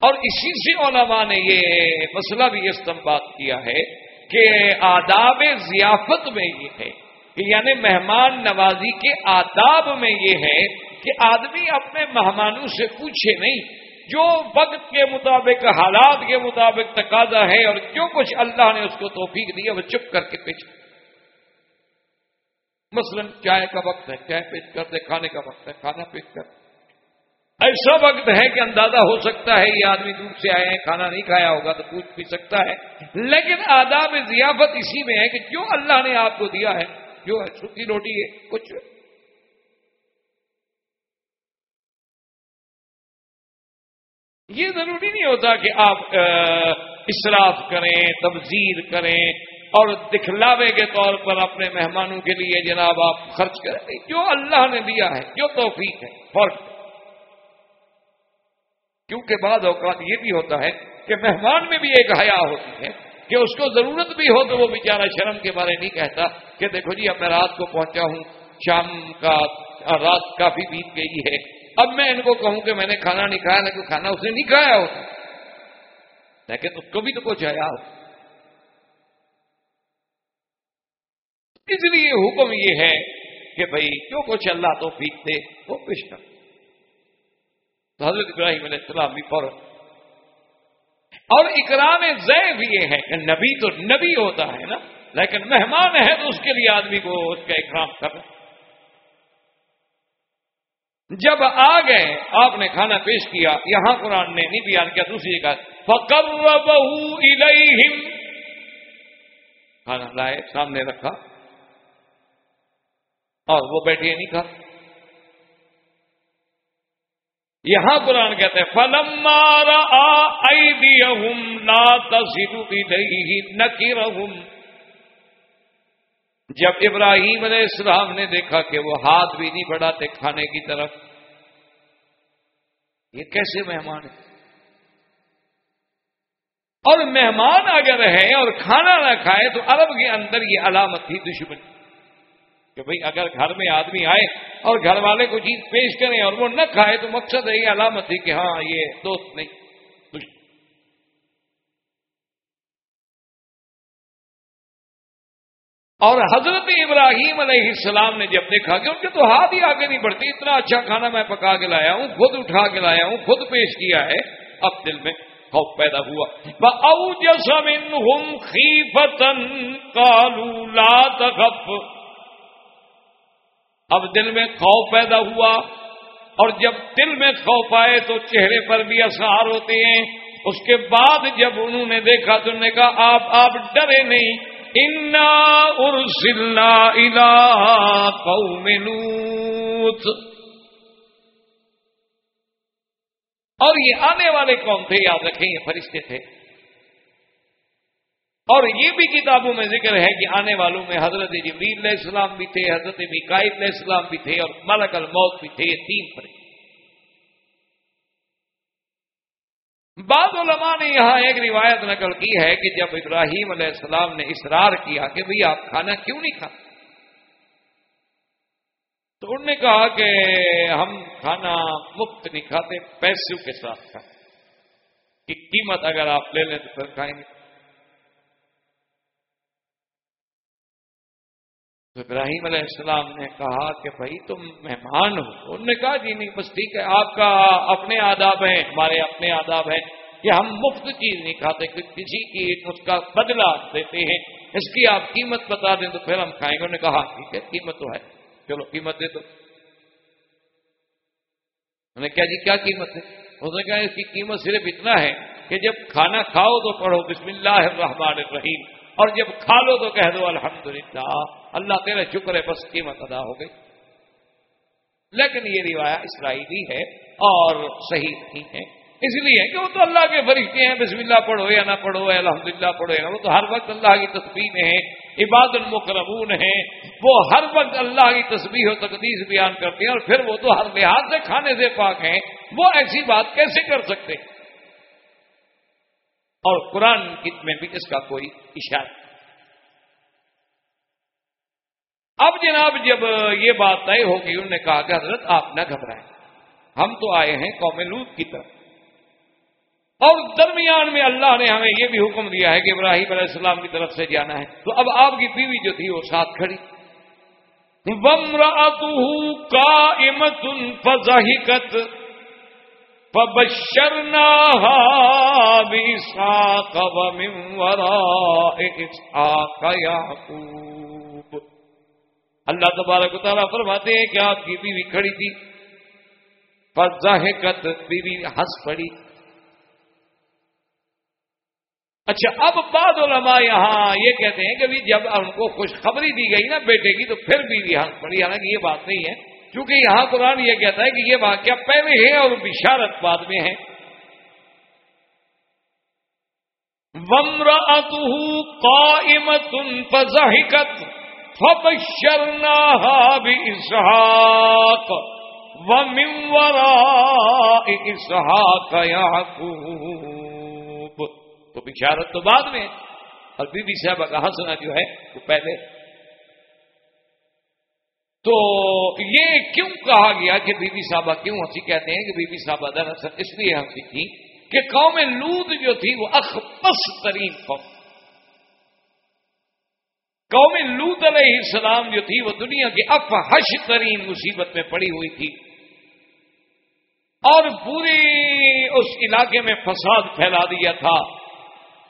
اور اسی سے علماء نے یہ مسئلہ بھی استعمال کیا ہے کہ آداب ضیافت میں یہ ہے، کہ یعنی مہمان نوازی کے آداب میں یہ ہے کہ آدمی اپنے مہمانوں سے پوچھے نہیں، جو وقت کے مطابق، حالات کے مطابق تقاضا ہے اور جو کچھ اللہ نے اس کو توفیق دیا وہ چپ کر کے پیچ مثلا چائے کا وقت ہے، چائے پیش کرتے، کھانے کا وقت ہے، کھانا پیش کر ایسا وقت ہے کہ اندازہ ہو سکتا ہے یہ آدمی دور سے آئے ہیں، کھانا نہیں کھایا ہوگا تو پوچھ بھی سکتا ہے۔ لیکن آداب ضیافت اسی میں ہے کہ جو اللہ نے آپ کو دیا ہے، جو ہے سوکھی روٹی ہے، کچھ۔ یہ ضروری نہیں ہوتا کہ آپ اصراف کریں تبزیر کریں اور دکھلاوے کے طور پر اپنے مہمانوں کے لیے جناب آپ خرچ کریں۔ جو اللہ نے دیا ہے، جو توفیق ہے فرق کیونکہ بعض اوقات یہ بھی ہوتا ہے کہ مہمان میں بھی ایک حیا ہوتی ہے کہ اس کو ضرورت بھی ہو تو وہ بیچارہ شرم کے بارے نہیں کہتا کہ دیکھو جی اب میں رات کو پہنچا ہوں، شام کا رات کافی بیت گئی ہے۔ اب میں ان کو کہوں کہ میں نے کھانا نہیں کھایا، نہ کھانا اس نے نہیں کھایا ہوتا۔ لیکن اس کو بھی تو کچھ آیا ہوتا۔ اس لیے حکم یہ ہے کہ بھائی جو کچھ اللہ تو دے، وہ پیش کر۔ تو حضرت ابراہیم علیہ السلام بھی فوراً اور اکرام زیب یہ ہے کہ نبی تو نبی ہوتا ہے نا، لیکن مہمان ہے تو اس کے لیے آدمی کو اس کا اکرام کر۔ جب آ گئے، آپ نے کھانا پیش کیا، یہاں قرآن نے نہیں بیان کیا، دوسری جگہ۔ فکر بہو کھانا لائے، سامنے رکھا۔ اور وہ بیٹھے نہیں کھا یہاں قرآن کہتے ہیں فلم مارا جب ابراہیم علیہ السلام نے دیکھا کہ وہ ہاتھ بھی نہیں بڑھاتے کھانے کی طرف، یہ کیسے مہمان ہے اور مہمان اگر ہے اور کھانا نہ کھائے تو عرب کے اندر یہ علامت تھی دشمنی کہ بھئی اگر گھر میں آدمی آئے اور گھر والے کو چیز پیش کریں اور وہ نہ کھائے تو مقصد ہے یہ علامت تھی کہ ہاں یہ دوست نہیں اور حضرت ابراہیم علیہ السلام نے جب دیکھا کہ ان کے تو ہاتھ ہی آگے نہیں بڑھتی اتنا اچھا کھانا میں پکا کے لایا ہوں، خود اٹھا کے لایا ہوں، خود پیش کیا ہے، اب دل میں خوف پیدا ہوا۔ او جسم خیفتن کالو لا تخف۔ اب دل میں خوف پیدا ہوا اور جب دل میں خوف آئے تو چہرے پر بھی اثار ہوتے ہیں۔ اس کے بعد جب انہوں نے دیکھا تو نے کہا، آپ آپ ڈرے نہیں۔ انا ارسلنا الى قوم لوت۔ اور یہ آنے والے کون تھے، یاد رکھیں، یہ فرشتے تھے۔ اور یہ بھی کتابوں میں ذکر ہے کہ آنے والوں میں حضرت جبریل علیہ السلام بھی تھے، حضرت مکائب علیہ السلام بھی تھے اور ملک الموت بھی تھے، یہ تین پر۔ بعض علماء نے یہاں ایک روایت نقل کی ہے کہ جب ابراہیم علیہ السلام نے اصرار کیا کہ بھئی آپ کھانا کیوں نہیں کھا؟ تو انہوں نے کہا کہ ہم کھانا مفت نہیں کھاتے، پیسوں کے ساتھ کھاتے۔ کی قیمت اگر آپ لے لیں تو پھر کھائیں گے۔ تو ابراہیم علیہ السلام نے کہا کہ بھائی تم مہمان ہو۔ انہوں نے کہا جی نہیں، بس ٹھیک ہے، آپ کا اپنے آداب ہیں، ہمارے اپنے آداب ہیں، کہ ہم مفت چیز نہیں کھاتے کسی کی اس کا بدلا دیتے ہیں، اس کی آپ قیمت بتا دیں تو پھر ہم کھائیں گے۔ انہوں نے کہا، ٹھیک ہے، قیمت تو ہے۔ چلو، قیمت دے دو نے کہا جی کیا قیمت ہے؟ اس نے کہا، اس کی قیمت صرف اتنا ہے کہ جب کھانا کھاؤ تو پڑھو، بسم اللہ الرحمن الرحیم۔ اور جب کھا لو تو کہہ دو الحمدللہ، اللہ تیرے شکر ہے، بس قیمت ادا ہو گئی۔ لیکن یہ روایہ اسرائیلی ہے اور صحیح نہیں ہے۔ اس لیے کہ وہ تو اللہ کے فرشتے ہیں، بسم اللہ پڑھو یا نہ پڑھو الحمد للہ پڑھو یا وہ تو ہر وقت اللہ کی تصویر ہیں، عباد المکرمون ہیں۔ وہ ہر وقت اللہ کی تصویر و تقدیس بیان کرتے ہیں اور پھر وہ تو ہر لحاظ سے کھانے سے پاک ہیں۔ وہ ایسی بات کیسے کر سکتے؟ اور قرآن میں بھی اس کا کوئی اشارہ اب جناب جب یہ بات طے ہوگی انہوں نے کہا کہ حضرت آپ نہ گھبرائیں۔ ہم تو آئے ہیں قوم لوت کی طرف۔ اور درمیان میں اللہ نے ہمیں یہ بھی حکم دیا ہے کہ ابراہیم علیہ السلام کی طرف سے جانا ہے۔ تو اب آپ کی بیوی جو تھی، وہ ساتھ کھڑی۔ کا امت فضحکت فبشرنا ومن وراء اسحاق يعقوب۔ اللہ تبارک و تعالیٰ فرماتے ہیں کہ آپ کی بیوی کھڑی تھی۔ فضحکت بیوی ہنس پڑی۔ اچھا اب بعد علماء یہاں یہ کہتے ہیں کہ جب ان کو خوشخبری دی گئی نا بیٹے کی تو پھر بیوی ہنس پڑی، حالانکہ یہ بات نہیں ہے۔ کیونکہ یہاں قرآن یہ کہتا ہے کہ یہ واقعہ پہلے ہے اور بشارت بعد میں ہے۔ وامرأته قائمة فزهكت فبشرناها بإسحاق، ومن وراء إسحاق يعقوب۔ تو بشارت تو بعد میں اور بی بی صاحبہ کا ہنسنا جو ہے، وہ پہلے تو یہ کیوں کہا گیا کہ بی بی صاحبہ کیوں ہنسی کہتے ہیں کہ بی بی صاحبہ دراصل اس لیے ہنسی تھی کہ قوم لود جو تھی وہ اخبص ترین قوم قوم لود علیہ السلام جو تھی وہ دنیا کی افحش ترین مصیبت میں پڑی ہوئی تھی۔ اور پوری اس علاقے میں فساد پھیلا دیا تھا۔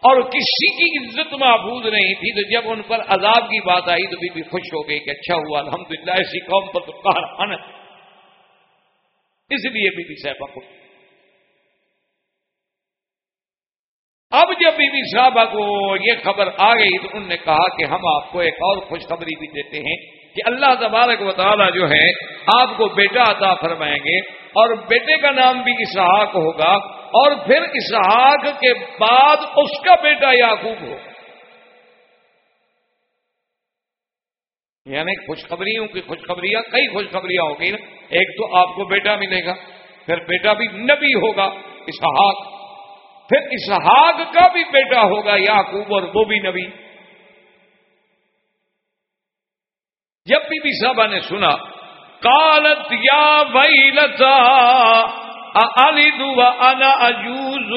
اور کسی کی عزت محبوظ نہیں تھی تو جب ان پر عذاب کی بات آئی تو بی بی خوش ہو گئی کہ اچھا ہوا، الحمدللہ، ایسی قوم پر تو کہا اس لیے بی بی صاحبہ خوش اب جب بی بی صاحبہ کو یہ خبر آ گئی تو انہوں نے کہا کہ ہم آپ کو ایک اور خوشخبری بھی دیتے ہیں کہ اللہ تبارک و تعالیٰ جو ہے، آپ کو بیٹا عطا فرمائیں گے اور بیٹے کا نام بھی اسحاق ہوگا۔ اور پھر اسحاق کے بعد اس کا بیٹا یعقوب ہو۔ یعنی خوشخبریوں کی خوشخبریاں، کئی خوشخبریاں ہو گئی نا۔ ایک تو آپ کو بیٹا ملے گا، پھر بیٹا بھی نبی ہوگا، اسحاق۔ پھر اسحاق کا بھی بیٹا ہوگا یعقوب اور وہ بھی نبی۔ جب بی بی صاحبہ نے سنا کالت یا بھائی لتا علی انا اجوز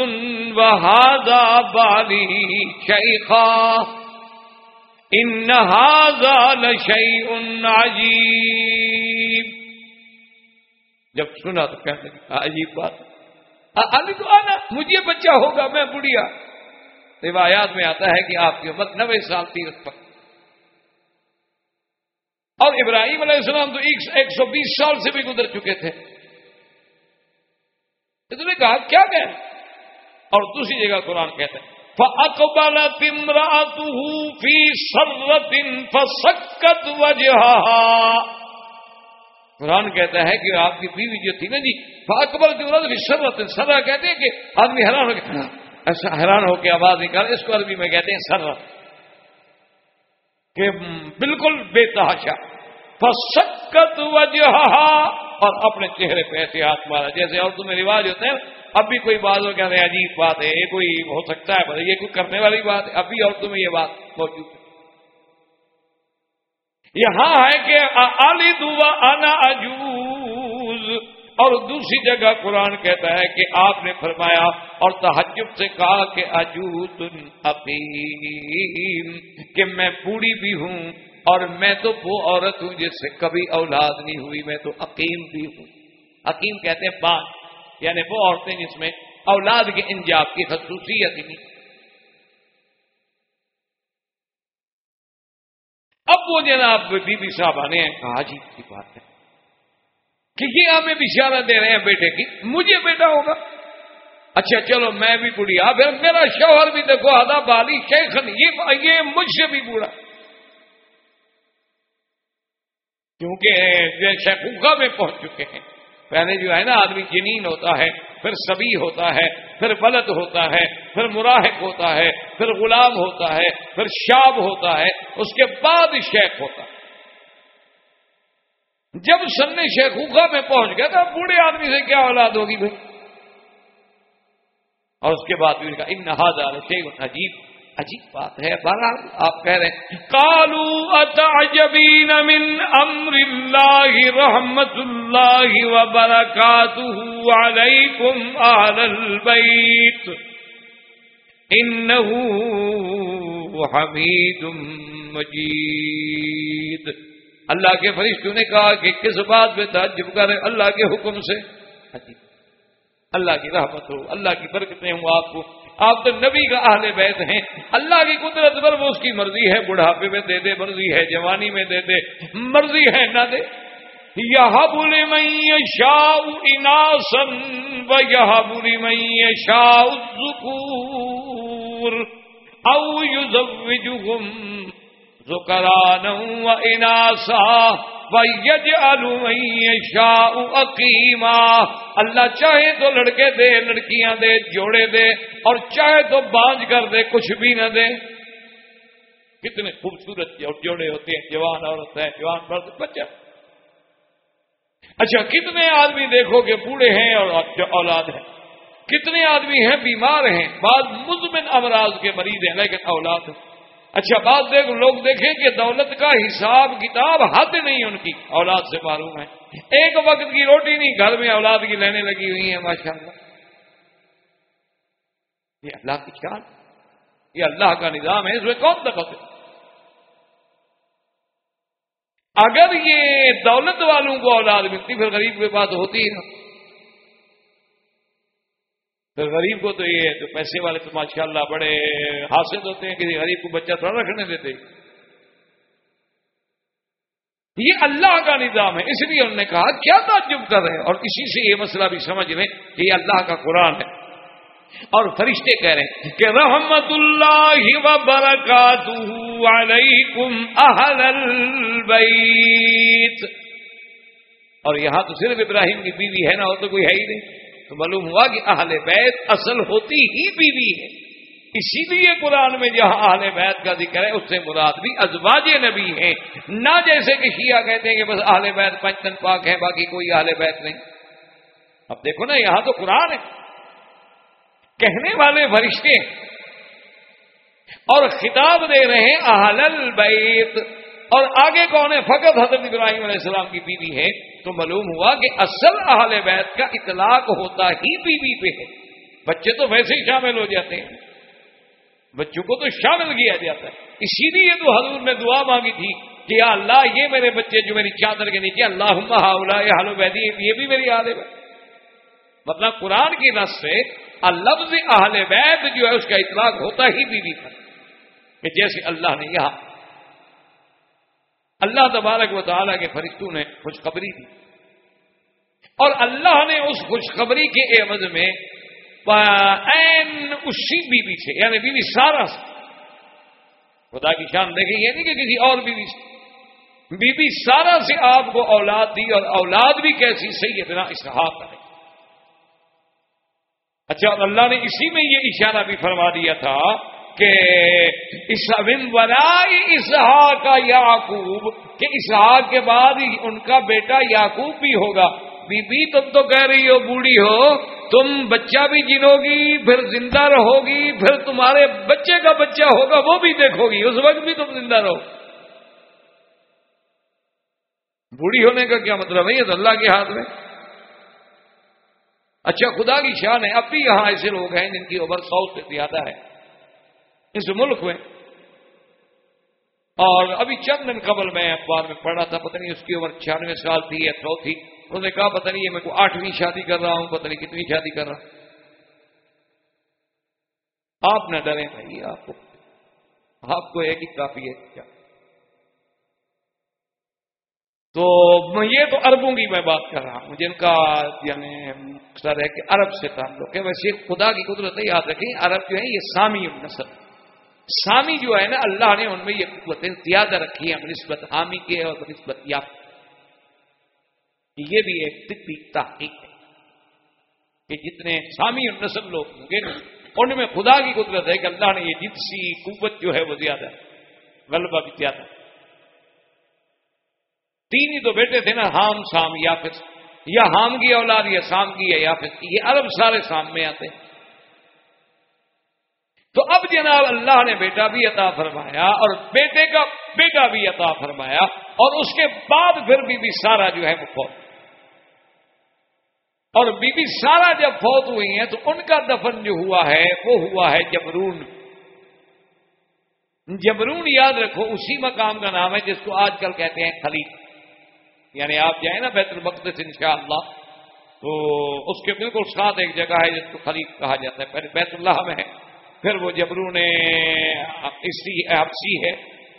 و ہاضا بالی شیخا ان ہاضا لشی ان عجیب جب سنا تو کہنے عجیب بات. علی تو آنا مجھے بچہ ہوگا، میں بڑھیا. روایات میں آتا ہے کہ آپ کی عمر نوے سال تھی اس پر اور ابراہیم علیہ السلام تو ایک سو بیس سال سے بھی گزر چکے تھے۔ اس نے کہا، کیا کہ اور دوسری جگہ قرآن کہتے ہیں اکبل تمرا فی سرت فسکت وجہ قرآن کہتا ہے کہ آپ کی بیوی جو تھی نا جی اکبر کی عورت شرت سرا کہتے ہیں کہ آدمی حیران ہو کے ایسا حیران ہو کے آواز نکال، اس کو عربی میں کہتے ہیں سرت کہ بالکل بے تحاشا۔ فسکت وجہ اور اپنے چہرے پہ ایسے ہاتھ مارا، جیسے اور تمہیں رواج ہوتے ہیں اب بھی کوئی بات ہو کہتے ہیں، عجیب بات ہے، یہ کوئی ہو سکتا ہے یہ کوئی کرنے والی بات ہے، اب بھی اور تمہیں یہ بات موجود ہے۔ یہاں ہے کہ علی دعا انا اجوز اور دوسری جگہ قرآن کہتا ہے کہ آپ نے فرمایا، اور تحجب سے کہا کہ اجوت اپیم کہ میں بوڑھی بھی ہوں اور میں تو وہ عورت ہوں جس سے کبھی اولاد نہیں ہوئی، میں تو عقیم بھی ہوں۔ عقیم کہتے ہیں بات یعنی وہ عورتیں جس میں اولاد کے انجاب کی خصوصیت ہی نہیں۔ اب وہ جناب بی بی صاحب آنے ہیں۔ کہا جی کی بات ہے؟ کہ یہ ہمیں بشارہ دے رہے ہیں بیٹے کی۔ مجھے بیٹا ہوگا۔ اچھا چلو، میں بھی بڑھیا پھر میرا شوہر بھی دیکھو، آدھا بالی شیخن یہ مجھ سے بھی بوڑھا۔ کیونکہ شیخوخا میں پہنچ چکے ہیں۔ پہلے جو ہے نا آدمی جنین ہوتا ہے، پھر سبی ہوتا ہے، پھر بلد ہوتا ہے، پھر مراحق ہوتا ہے، پھر غلام ہوتا ہے، پھر شاب ہوتا ہے، اس کے بعد شیخ ہوتا ہے۔ جب سن شیخوخا میں پہنچ گیا تھا بوڑھے آدمی سے کیا اولاد ہوگی بھائی؟ اور اس کے بعد بھی ان نہاد شیخ عجیب۔ عجیب بات ہے۔ بہرحال آپ کہہ رہے ہیں کالو اتعجبین من امر اللہ رحمت اللہ وبرکاتہ علیکم آل البیت انہو حمید مجید اللہ کے فرشتوں نے کہا کہ کس بات میں تعجب کرے اللہ کے حکم سے۔ اللہ کی رحمت ہو اللہ کی برکتیں ہوں آپ کو۔ آپ تو نبی کا اہل بیت ہیں۔ اللہ کی قدرت پر وہ اس کی مرضی ہے، بڑھاپے میں دے دے، مرضی ہے، جوانی میں دے دے۔ مرضی ہے نہ دے۔ یہ بولے میں شاہ اناسن و یہ بری میں شاہ او یو زکران و اناسا۔ عقیما اللہ چاہے تو لڑکے دے، لڑکیاں دے، جوڑے دے، اور چاہے تو بانج کر دے، کچھ بھی نہ دے۔ کتنے خوبصورت جوڑے ہوتے ہیں، جوان عورت ہے، جوان مرد، بچہ۔ اچھا کتنے آدمی دیکھو کہ بوڑھے ہیں اور اولاد ہے کتنے آدمی ہیں، بیمار ہیں، بعض مزمن امراض کے مریض ہیں، لیکن اولاد ہے اچھا بات دیکھ، لوگ دیکھیں کہ دولت کا حساب کتاب حد نہیں ان کی۔ اولاد سے معلوم ہے۔ ایک وقت کی روٹی نہیں، گھر میں اولاد کی لینے لگی ہوئی ہیں ماشاء اللہ یہ اللہ کی خیال یہ اللہ کا نظام ہے، اس میں کون دخل ہے؟ اگر یہ دولت والوں کو اولاد ملتی، پھر غریب کے پاس ہوتی ہے نا پھر غریب کو تو یہ تو پیسے والے تو ماشاء اللہ بڑے حاصل ہوتے ہیں کسی غریب کو بچہ تھوڑا رکھنے دیتے۔ یہ اللہ کا نظام ہے، اس لیے انہوں نے کہا، کیا تعجب کر رہے ہیں؟ اور اسی سے یہ مسئلہ بھی سمجھ لیں کہ یہ اللہ کا قرآن ہے۔ اور فرشتے کہہ رہے ہیں کہ رحمت اللہ و برکات اور یہاں تو صرف ابراہیم کی بیوی ہے نا، وہ تو کوئی ہے ہی نہیں۔ تو معلوم ہوا کہ اہل بیت اصل ہوتی ہی بیوی ہے۔ اسی لیے قرآن میں جہاں اہل بیت کا ذکر ہے، اس سے مراد بھی ازواج نبی ہیں۔ نہ جیسے کہ شیعہ کہتے ہیں کہ بس اہل بیت پنچن پاک ہے باقی کوئی اہل بیت نہیں۔ اب دیکھو نا، یہاں تو قرآن ہے۔ کہنے والے فرشتے اور خطاب دے رہے ہیں، اہل البیت۔ اور آگے کون ہے؟ فقط حضرت ابراہیم علیہ السلام کی بیوی ہے۔ تو معلوم ہوا کہ اصل اہل بیت کا اطلاق ہوتا ہی بیوی پہ ہے۔ بچے تو ویسے ہی شامل ہو جاتے ہیں۔ بچوں کو تو شامل کیا جاتا ہے۔ اسی لیے تو حضور نے دعا مانگی تھی کہ یا اللہ، یہ میرے بچے جو میری چادر کے نیچے اللہ حلو یہ بھی میری آل مطلب قرآن کی نس سے لفظ اہل بیت جو ہے، اس کا اطلاق ہوتا ہی بیوی پر کہ جیسے اللہ نے یہاں اللہ تبارک و تعالیٰ کے فرشتوں نے خوشخبری دی۔ اور اللہ نے اس خوشخبری کے عوض میں اسی بیوی سے یعنی بیوی سارا سے۔ خدا کی شان دیکھیں، یہ نہیں کہ کسی اور بیوی سے۔ بیوی سارا سے آپ کو اولاد دی اور اولاد بھی کیسی، صحیح اتنا اسحاق ہے۔ اچھا اور اللہ نے اسی میں یہ اشارہ بھی فرما دیا تھا کہ اسحاق کا یعقوب، کہ اسحاق کے بعد ان کا بیٹا یعقوب بھی ہوگا۔ بی بی تم تو کہہ رہی ہو، بوڑھی ہو۔ تم بچہ بھی جنو گی، پھر زندہ رہو گی، پھر تمہارے بچے کا بچہ ہوگا، وہ بھی دیکھو گی۔ اس وقت بھی تم زندہ رہو۔ بوڑھی ہونے کا کیا مطلب ہے؟ یہ تو اللہ کے ہاتھ میں۔ اچھا خدا کی شان ہے۔ اب بھی یہاں ایسے لوگ ہیں جن کی عمر سو سے زیادہ ہے۔ اس ملک میں۔ اور ابھی چند دن قبل میں اخبار میں پڑھا تھا، پتہ نہیں اس کی عمر چھیانوے سال تھی یا سو تھی۔ انہوں نے کہا، پتہ نہیں یہ میں کو آٹھویں شادی کر رہا ہوں، پتہ نہیں کتنی شادی کر رہا۔ ہوں آپ نہ ڈریں بھائی، آپ کو آپ کو ایک ہی کافی ہے۔ کیا تو یہ تو اربوں کی میں بات کر رہا ہوں، جن کا یعنی سر ہے کہ عرب سے تعلق ہے۔ ویسے خدا کی قدرت یاد رکھیں، عرب جو ہے یہ سامی نسل سامی جو ہے نا، اللہ نے ان میں یہ قوتیں زیادہ رکھی ہیں نسبت حامی کے اور نسبت یا یہ بھی ایک طبی تحقیق ہے کہ جتنے سامی نسل لوگ ہوں گے ان میں خدا کی قدرت ہے کہ اللہ نے یہ جنسی قوت جو ہے وہ زیادہ غلبہ بھی زیادہ تین ہی تو بیٹے تھے نا ہام سام یا پھر یا ہام کی اولاد یا سام کی ہے یا پھر یہ عرب سارے سام میں آتے ہیں۔ تو اب جناب اللہ نے بیٹا بھی عطا فرمایا اور بیٹے کا بیٹا بھی عطا فرمایا اور اس کے بعد پھر بی بی سارا جو ہے وہ فوت اور بی بی سارا جب فوت ہوئی ہیں تو ان کا دفن جو ہوا ہے وہ ہوا ہے جبرون۔ جبرون یاد رکھو، اسی مقام کا نام ہے جس کو آج کل کہتے ہیں خلیف یعنی آپ جائیں نا بیت المقدس انشاءاللہ، تو اس کے بالکل ساتھ ایک جگہ ہے جس کو خلیف کہا جاتا ہے، پہلے بیت اللہ میں ہے۔ پھر وہ جبرون اسی ہے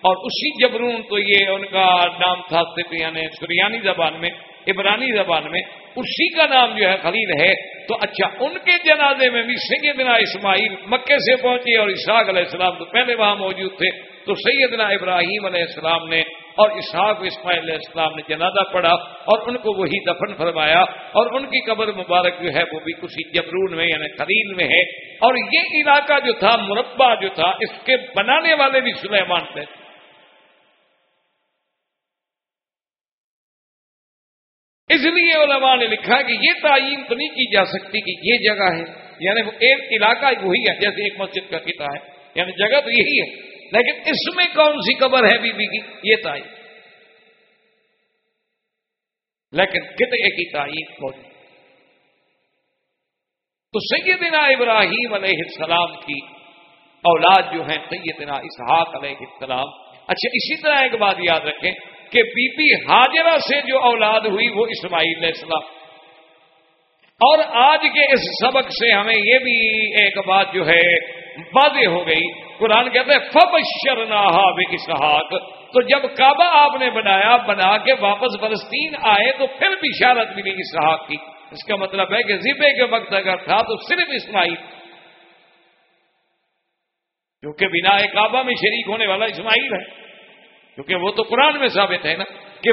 اور اسی جبرون تو یہ ان کا نام تھا یعنی سریانی زبان میں، عبرانی زبان میں، اسی کا نام جو ہے خلیل ہے۔ تو اچھا ان کے جنازے میں بھی سیدنا اسماعیل مکے سے پہنچے اور اسحاق علیہ السلام تو پہلے وہاں موجود تھے۔ تو سیدنا ابراہیم علیہ السلام نے اور اسحاق اسماعیل علیہ السلام نے جنازہ پڑھا اور ان کو وہی دفن فرمایا اور ان کی قبر مبارک جو ہے وہ بھی کسی جبرون میں یعنی خلیل میں ہے اور یہ علاقہ جو تھا، مربع جو تھا، اس کے بنانے والے بھی سلیمان تھے۔ اس لیے علماء نے لکھا کہ یہ تعین تو نہیں کی جا سکتی کہ یہ جگہ ہے۔ یعنی وہ ایک علاقہ وہی ہے، جیسے ایک مسجد کا قطع ہے۔ یعنی جگہ تو یہی ہے۔ لیکن اس میں کون سی قبر ہے بی بی کی؟ یہ تعین لیکن قطعے کی تعین موجود۔ تو سیدنا ابراہیم علیہ السلام کی اولاد جو ہیں، سیدنا اسحاق علیہ السلام۔ اچھا اسی طرح ایک بات یاد رکھیں کہ بی بی حاجرہ سے جو اولاد ہوئی وہ اسماعیل علیہ السلام۔ اور آج کے اس سبق سے ہمیں یہ بھی ایک بات جو ہے واضح ہو گئی قرآن کہتے ہیں فب شرنا اسحاق تو جب کعبہ آپ نے بنایا بنا کے واپس فلسطین آئے، تو پھر بھی شارت ملی اسحاق کی۔ اس کا مطلب ہے کہ زبے کے وقت اگر تھا، تو صرف اسماعیل۔ کیونکہ بنا کعبہ میں شریک ہونے والا اسماعیل ہے۔ کیونکہ وہ تو قرآن میں ثابت ہے نا۔ کہ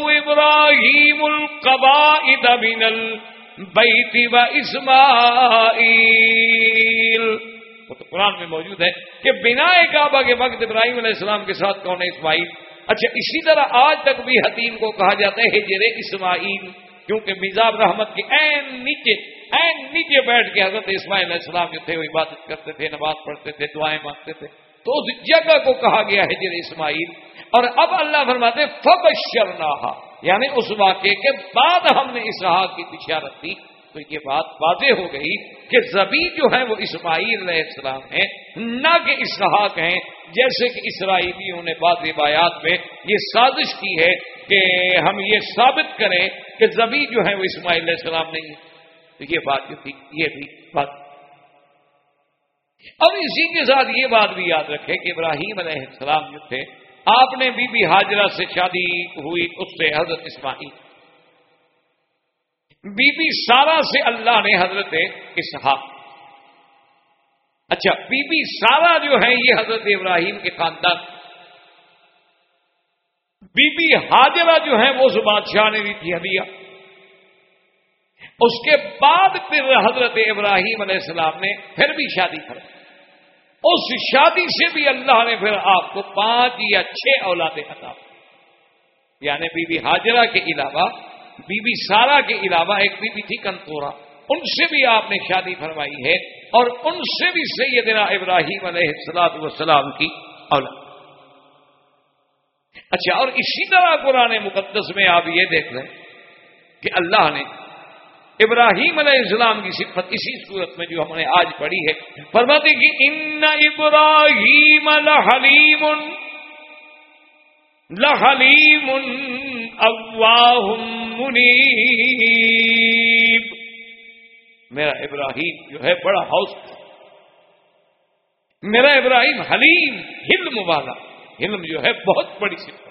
ابراہیم القبا ادبینل بیتی و اسماعیل وہ تو قرآن میں موجود ہے کہ بنا کعبہ کے وقت ابراہیم علیہ السلام کے ساتھ کون ہے اسماعیل؟ اچھا اسی طرح آج تک بھی حتیم کو کہا جاتا ہے، ہجر اسماعیل، کیونکہ میزاب رحمت کے این نیچے این نیچے بیٹھ کے حضرت اسماعیل علیہ السلام جو تھے، وہ عبادت کرتے تھے، نماز پڑھتے تھے، دعائیں مانگتے تھے۔ تو اس جگہ کو کہا گیا ہے ہجر اسماعیل۔ اور اب اللہ فرماتے فب شرنا یعنی اس واقعے کے بعد ہم نے اسحاق کی بشارت دی تو یہ بات واضح ہو گئی کہ زبی جو ہے وہ اسماعیل علیہ السلام ہیں، نہ کہ اسحاق ہیں، جیسے کہ اسرائیلیوں نے بعض روایات میں یہ سازش کی ہے کہ ہم یہ ثابت کریں کہ زبی جو ہے وہ اسماعیل علیہ السلام نہیں ہے۔ تو یہ بات جو تھی، یہ بھی بات۔ اب اسی کے ساتھ یہ بات بھی یاد رکھے کہ ابراہیم علیہ السلام جو تھے، آپ نے بی بی حاجرہ سے شادی ہوئی، اس سے حضرت اسماعیل۔ بی بی سارا سے اللہ نے حضرت اسحاق۔ اچھا بی بی سارا جو ہے یہ حضرت ابراہیم کے خاندان۔ بی بی حاجرہ جو ہے وہ بادشاہ نے دی تھی ہدیہ اس کے بعد پھر حضرت ابراہیم علیہ السلام نے پھر بھی شادی کر اس شادی سے بھی اللہ نے پھر آپ کو پانچ یا چھ اولادیں عطا یعنی بی بی حاجرہ کے علاوہ بی بی سارا کے علاوہ ایک بی بی تھی کنتورا۔ ان سے بھی آپ نے شادی فرمائی ہے اور ان سے بھی سیدنا ابراہیم علیہ السلام وسلام کی اولاد۔ اچھا اور اسی طرح قرآن مقدس میں آپ یہ دیکھ رہے کہ اللہ نے ابراہیم علیہ السلام کی صفت اسی صورت میں جو ہم نے آج پڑھی ہے، فرماتے کہ ان ابراہیم الحلیم لحلیم اواہ منیب۔ میرا ابراہیم جو ہے بڑا حوص میرا ابراہیم حلیم، حلم والا۔ حلم جو ہے بہت بڑی صفت۔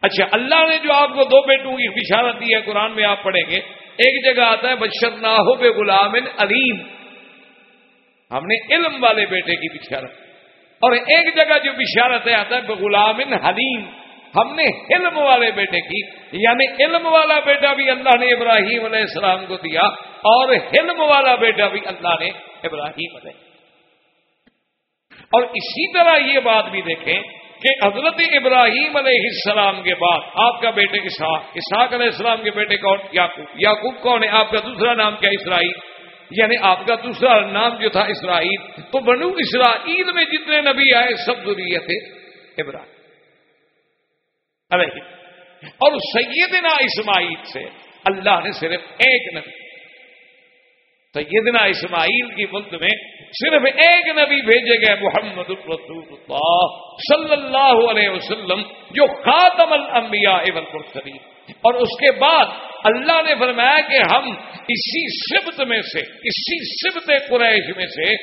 اچھا اللہ نے جو آپ کو دو بیٹوں کی بشارت دی ہے، قرآن میں آپ پڑھیں گے۔ ایک جگہ آتا ہے بشر نہ ہو بے غلام علیم۔ ہم نے علم والے بیٹے کی بشارت۔ اور ایک جگہ جو بشارت ہے، آتا ہے، بے غلام حلیم۔ ہم نے علم والے بیٹے کی یعنی علم والا بیٹا بھی اللہ نے ابراہیم علیہ السلام کو دیا اور علم والا بیٹا بھی اللہ نے ابراہیم علیہ۔ اور اسی طرح یہ بات بھی دیکھیں کہ حضرت ابراہیم علیہ السلام کے بعد آپ کا بیٹے اسحاق اسحاق علیہ السلام کے بیٹے کون؟ یعقوب۔ یعقوب کون ہے؟ آپ کا دوسرا نام کیا؟ اسرائیل۔ یعنی آپ کا دوسرا نام جو تھا اسرائیل۔ تو بنو اسرائیل میں جتنے نبی آئے، سب ضروریت تھے ابراہیم۔ علیہ اور سیدنا اسماعیل سے اللہ نے صرف ایک نبی۔ سیدنا اسماعیل کی ملک میں صرف ایک نبی بھیجے گئے محمد الرسول اللہ صلی اللہ علیہ وسلم، جو خاتم الانبیاء والمرسلین۔ اور اس کے بعد اللہ نے فرمایا کہ ہم اسی سبت میں سے، اسی سبت قریش میں سے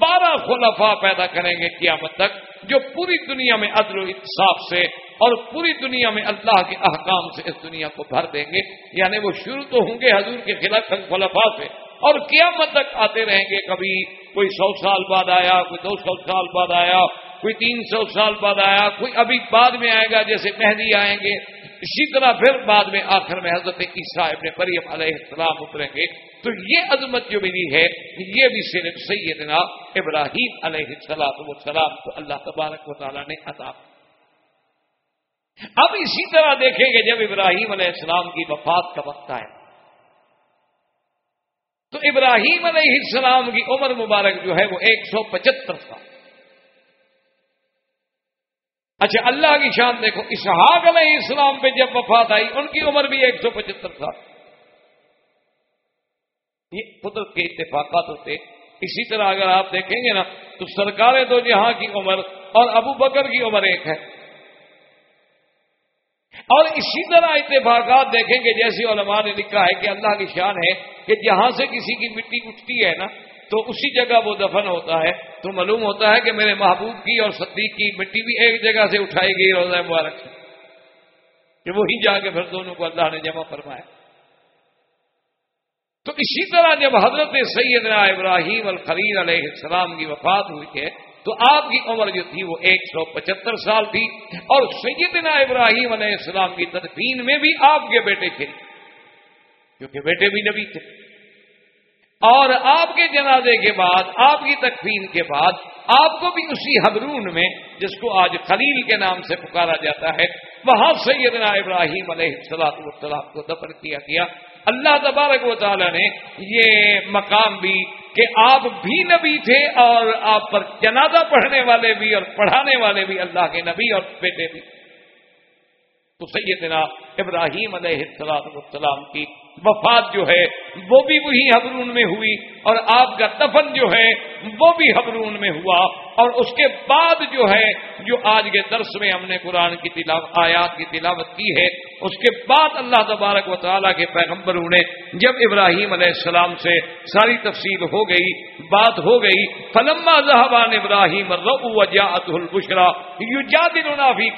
بارہ خلفاء پیدا کریں گے قیامت تک، جو پوری دنیا میں عدل و انصاف سے اور پوری دنیا میں اللہ کے احکام سے اس دنیا کو بھر دیں گے۔ یعنی وہ شروع تو ہوں گے حضور کے خلاف خلفا سے، اور قیامت تک آتے رہیں گے کبھی۔ کوئی سو سال بعد آیا، کوئی دو سو سال بعد آیا، کوئی تین سو سال بعد آیا، کوئی ابھی بعد میں آئے گا جیسے مہدی آئیں گے۔ اسی طرح پھر بعد میں آخر میں حضرت عیسیٰ ابن مریم علیہ السلام اتریں گے۔ تو یہ عظمت جو ملی ہے، یہ بھی صرف سیدنا ابراہیم علیہ السلام والسلام کو اللہ تبارک و تعالیٰ نے عطا اب اسی طرح دیکھیں گے جب ابراہیم علیہ السلام کی وفات کا وقت ہے تو ابراہیم علیہ السلام کی عمر مبارک جو ہے وہ ایک سو پچہتر سال۔ اچھا اللہ کی شان دیکھو، اسحاق علیہ السلام پہ جب وفات آئی، ان کی عمر بھی ایک سو پچہتر سال۔ یہ قدرت کے اتفاقات ہوتے۔ اسی طرح اگر آپ دیکھیں گے نا، تو سرکار دو جہاں کی عمر اور ابو بکر کی عمر ایک ہے۔ اور اسی طرح اتفاقات دیکھیں گے، جیسے علماء نے لکھا ہے کہ اللہ کی شان ہے کہ جہاں سے کسی کی مٹی اٹھتی ہے نا، تو اسی جگہ وہ دفن ہوتا ہے۔ تو معلوم ہوتا ہے کہ میرے محبوب کی اور صدیق کی مٹی بھی ایک جگہ سے اٹھائی گئی، روزہ مبارک کہ وہی جا کے پھر دونوں کو اللہ نے جمع فرمایا۔ تو اسی طرح جب حضرت سیدنا ابراہیم الخلیل علیہ السلام کی وفات ہوئی ہے تو آپ کی عمر جو تھی وہ ایک سو پچہتر سال تھی اور سیدنا ابراہیم علیہ السلام کی تدفین میں بھی آپ کے بیٹے تھے، کیونکہ بیٹے بھی نبی تھے۔ اور آپ کے جنازے کے بعد، آپ کی تکفین کے بعد، آپ کو بھی اسی حبرون میں، جس کو آج خلیل کے نام سے پکارا جاتا ہے، وہاں سیدنا ابراہیم علیہ السلام کو دفن کیا گیا۔ اللہ تبارک و تعالی نے یہ مقام بھی کہ آپ بھی نبی تھے اور آپ پر جنازہ پڑھنے والے بھی اور پڑھانے والے بھی اللہ کے نبی اور بیٹے بھی۔ تو سیدنا ابراہیم علیہ السلام کی وفات جو ہے، وہ بھی وہی حبرون میں ہوئی اور آپ کا دفن جو ہے، وہ بھی حبرون میں ہوا اور اس کے بعد جو ہے، جو آج کے درس میں ہم نے قرآن کی تلاوت آیات کی تلاوت کی ہے، اس کے بعد اللہ تبارک و تعالیٰ کے پیغمبروں نے جب ابراہیم علیہ السلام سے ساری تفصیل ہو گئی، بات ہو گئی، فلما زہبان ابراہیم البشرا یو جا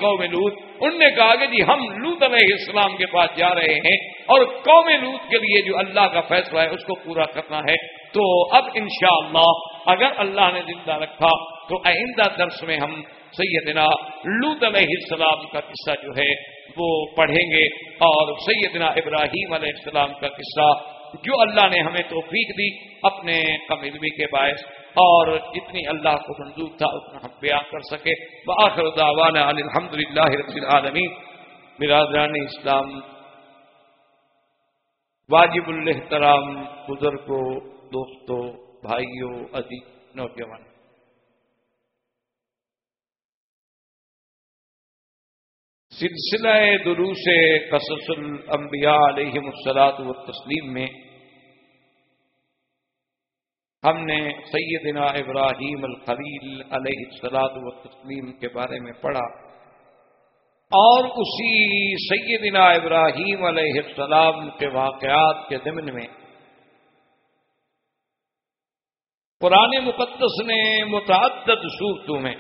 قوم لوت ان نے کہا کہ جی ہم لوت علیہ السلام کے پاس جا رہے ہیں اور قوم لوت کے لیے جو اللہ کا فیصلہ ہے، اس کو پورا کرنا ہے۔ تو اب انشاءاللہ اگر اللہ نے زندہ رکھا، تو آئندہ درس میں ہم سیدنا لوت علیہ السلام کا قصہ جو ہے، وہ پڑھیں گے اور سیدنا ابراہیم علیہ السلام کا قصہ جو اللہ نے ہمیں توفیق دی اپنے کم علمی کے باعث، اور جتنی اللہ کو منظور تھا اتنا ہم بیان کر سکے۔ بآخر دعوانا الحمد للہ رب العالمین۔ برادران اسلام، واجب الحترام بزرگوں، دوستوں، بھائیوں، عزیز، نوجوان۔ سلسلہ دروس قصص الانبیاء علیہ مسلاط و تسلیم میں ہم نے سیدنا ابراہیم الخلیل علیہ السلاط و تسلیم کے بارے میں پڑھا اور اسی سیدنا ابراہیم علیہ السلام کے واقعات کے ضمن میں قرآن مقدس نے متعدد صورتوں میں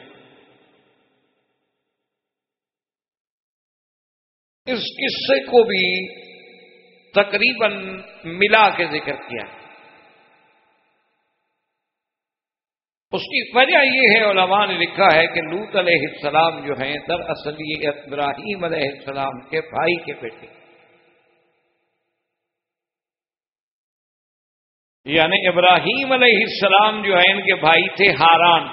اس قصے کو بھی تقریباً ملا کے ذکر کیا۔ اس کی وجہ یہ ہے، علماء نے لکھا ہے کہ لوت علیہ السلام جو ہیں، دراصل یہ ابراہیم علیہ السلام کے بھائی کے بیٹے۔ یعنی ابراہیم علیہ السلام جو ہے ان کے بھائی تھے ہاران۔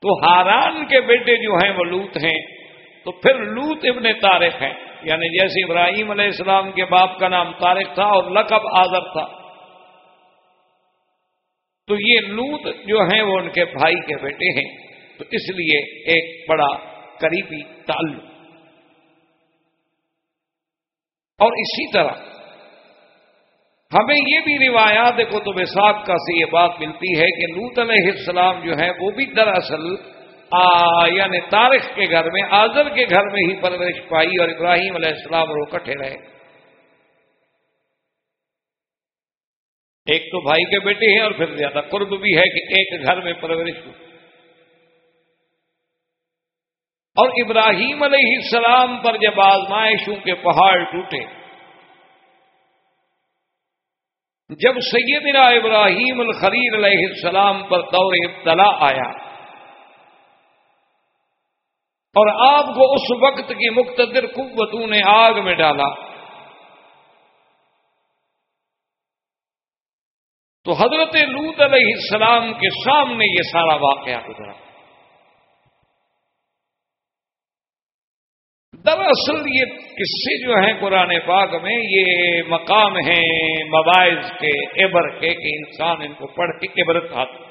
تو ہاران کے بیٹے جو ہیں، وہ لوت ہیں۔ تو پھر لوت ابن تارخ ہیں۔ یعنی جیسے ابراہیم علیہ السلام کے باپ کا نام تارخ تھا اور لقب آزر تھا۔ تو یہ لوت جو ہیں وہ ان کے بھائی کے بیٹے ہیں۔ تو اس لیے ایک بڑا قریبی تعلق۔ اور اسی طرح ہمیں یہ بھی روایات کتب صاحب کا سے یہ بات ملتی ہے کہ لوت علیہ السلام جو ہے وہ بھی دراصل یعنی تارخ کے گھر میں آزر کے گھر میں ہی پرورش پائی اور ابراہیم علیہ السلام وہ کٹھے رہے۔ ایک تو بھائی کے بیٹے ہیں اور پھر زیادہ قرب بھی ہے کہ ایک گھر میں پرورش ہو۔ اور ابراہیم علیہ السلام پر جب آزمائشوں کے پہاڑ ٹوٹے، جب سیدنا ابراہیم الخلیل علیہ السلام پر دور ابتلا آیا اور آپ کو اس وقت کی مقتدر قوتوں نے آگ میں ڈالا۔ تو حضرت لوت علیہ السلام کے سامنے یہ سارا واقعہ گزرا۔ دراصل یہ قصے جو ہیں قرآن پاک میں یہ مقام ہیں مواعظ کے، عبر کے کہ انسان ان کو پڑھ کے عبرت آتا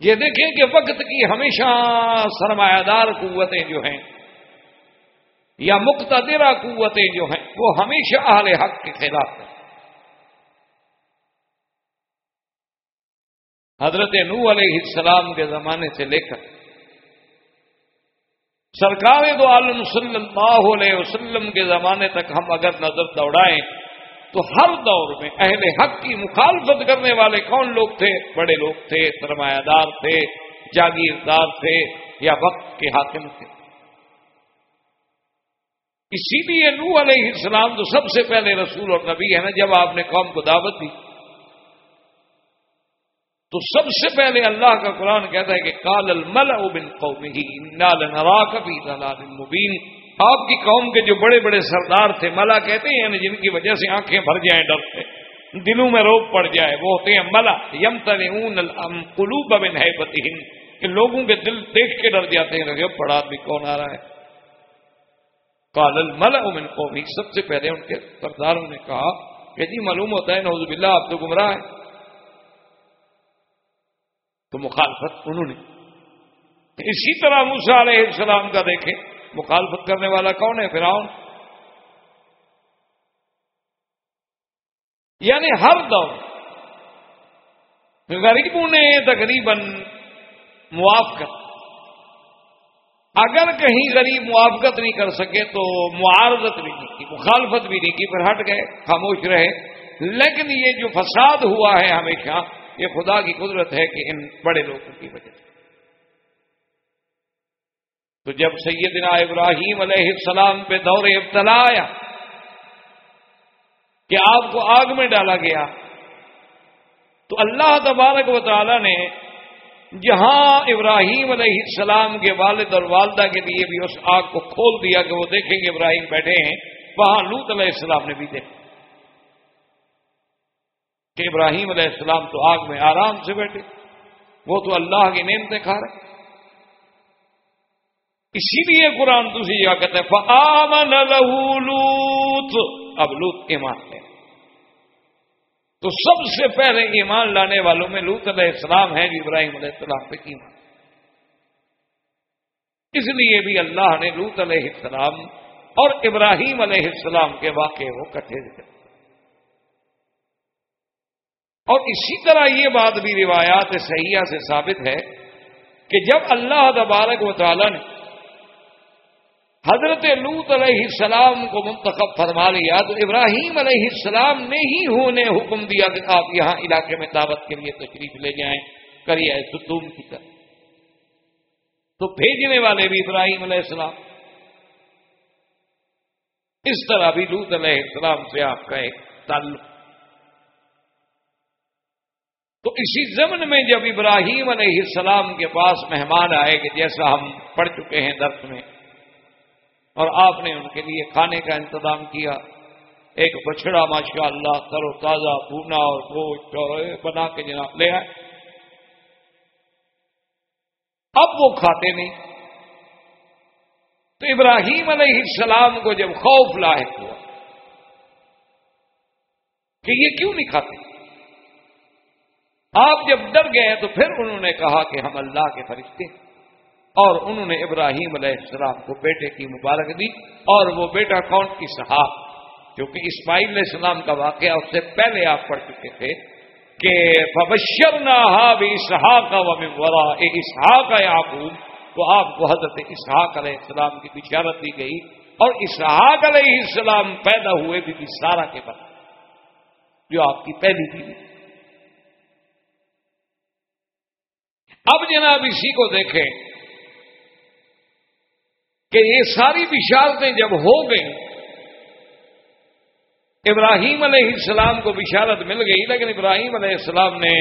یہ دیکھیں کہ وقت کی ہمیشہ سرمایہ دار قوتیں جو ہیں یا مقتدرہ قوتیں جو ہیں، وہ ہمیشہ اہل حق کے خلاف ہیں۔ حضرت نو علیہ السلام کے زمانے سے لے کر سرکار دو عالم صلی اللہ علیہ وسلم کے زمانے تک ہم اگر نظر دوڑائیں تو ہر دور میں اہل حق کی مخالفت کرنے والے کون لوگ تھے؟ بڑے لوگ تھے سرمایہ دار تھے، جاگیردار تھے یا وقت کے حاکم تھے۔ اسی لیے نو علیہ السلام تو سب سے پہلے رسول اور نبی ہے نا، جب آپ نے قوم کو دعوت دی۔ تو سب سے پہلے اللہ کا قرآن کہتا ہے کہ کال المل بن قومی نال نرا کبھی مبین آپ کی قوم کے جو بڑے بڑے سردار تھے، ملا کہتے ہیں یعنی جن کی وجہ سے آنکھیں بھر جائیں، ڈر سے، دلوں میں روپ پڑ جائے، وہ ہوتے ہیں ملا یم کلو بن ہے کہ لوگوں کے دل دیکھ کے ڈر جاتے ہیں پڑا آدمی کون آ رہا ہے۔ کالل ملا امن قومی سب سے پہلے ان کے سرداروں نے کہا کہ جی معلوم ہوتا ہے نوز باللہ، آپ تو گمراہ ہے تو مخالفت انہوں نے۔ اسی طرح موسا علیہ السلام کا دیکھیں۔ مخالفت کرنے والا کون ہے؟ فراؤن یعنی ہر دور غریبوں نے تقریباً موافقت اگر کہیں غریب موافقت نہیں کر سکے تو معارضت بھی نہیں کی، مخالفت بھی نہیں کی، پھر ہٹ گئے، خاموش رہے۔ لیکن یہ جو فساد ہوا ہے ہمیشہ، یہ خدا کی قدرت ہے کہ ان بڑے لوگوں کی وجہ سے۔ تو جب سیدنا ابراہیم علیہ السلام پہ دور ابتلا آیا کہ آپ کو آگ میں ڈالا گیا، تو اللہ تبارک و تعالی نے جہاں ابراہیم علیہ السلام کے والد اور والدہ کے لیے بھی اس آگ کو کھول دیا کہ وہ دیکھیں گے ابراہیم بیٹھے ہیں، وہاں لوت علیہ السلام نے بھی دیکھا کہ ابراہیم علیہ السلام تو آگ میں آرام سے بیٹھے، وہ تو اللہ کی نعمتیں کھا رہے۔ اسی لیے قرآن دوسری جگہ کہتے ہیں، فآمن لہو لوت۔ اب لوت ایمان ہے۔ تو سب سے پہلے ایمان لانے والوں میں لوت علیہ السلام ہے جو ابراہیم علیہ السلام پہ ایمان۔ اس لیے بھی اللہ نے لوت علیہ السلام اور ابراہیم علیہ السلام کے واقعے کو کٹھے ذکر اور اسی طرح یہ بات بھی روایات صحیحہ سے ثابت ہے کہ جب اللہ تبارک و تعالی نے حضرت لوت علیہ السلام کو منتخب فرما لیا تو ابراہیم علیہ السلام نے ہی ہونے حکم دیا کہ آپ یہاں علاقے میں دعوت کے لیے تشریف لے جائیں، کریے ستوم کی طرح تو بھیجنے والے بھی ابراہیم علیہ السلام۔ اس طرح بھی لوت علیہ السلام سے آپ کا ایک تعلق۔ تو اسی زمن میں جب ابراہیم علیہ السلام کے پاس مہمان آئے کہ جیسا ہم پڑھ چکے ہیں درس میں اور آپ نے ان کے لیے کھانے کا انتظام کیا۔ ایک بچڑا ماشاء اللہ تر و تازہ بھونا اور گوشت بنا کے جناب لے آئے۔ اب وہ کھاتے نہیں۔ تو ابراہیم علیہ السلام کو جب خوف لاحق ہوا کہ یہ کیوں نہیں کھاتے؟ آپ جب ڈر گئے تو پھر انہوں نے کہا کہ ہم اللہ کے فرشتے ہیں۔ اور انہوں نے ابراہیم علیہ السلام کو بیٹے کی مبارک دی اور وہ بیٹا کون اسحاق کیونکہ اسماعیل علیہ السلام کا واقعہ اس سے پہلے آپ پڑھ چکے تھے کہ ببشر نہ اسحاق ورا اسحاق یعقوب تو آپ کو حضرت اسحاق علیہ السلام کی بشارت دی گئی اور اسحاق علیہ السلام پیدا ہوئے بھی سارا کے بعد، جو آپ کی پہلی بیوی۔ اب جناب اسی کو دیکھیں کہ یہ ساری بشارتیں جب ہو گئیں، ابراہیم علیہ السلام کو بشارت مل گئی، لیکن ابراہیم علیہ السلام نے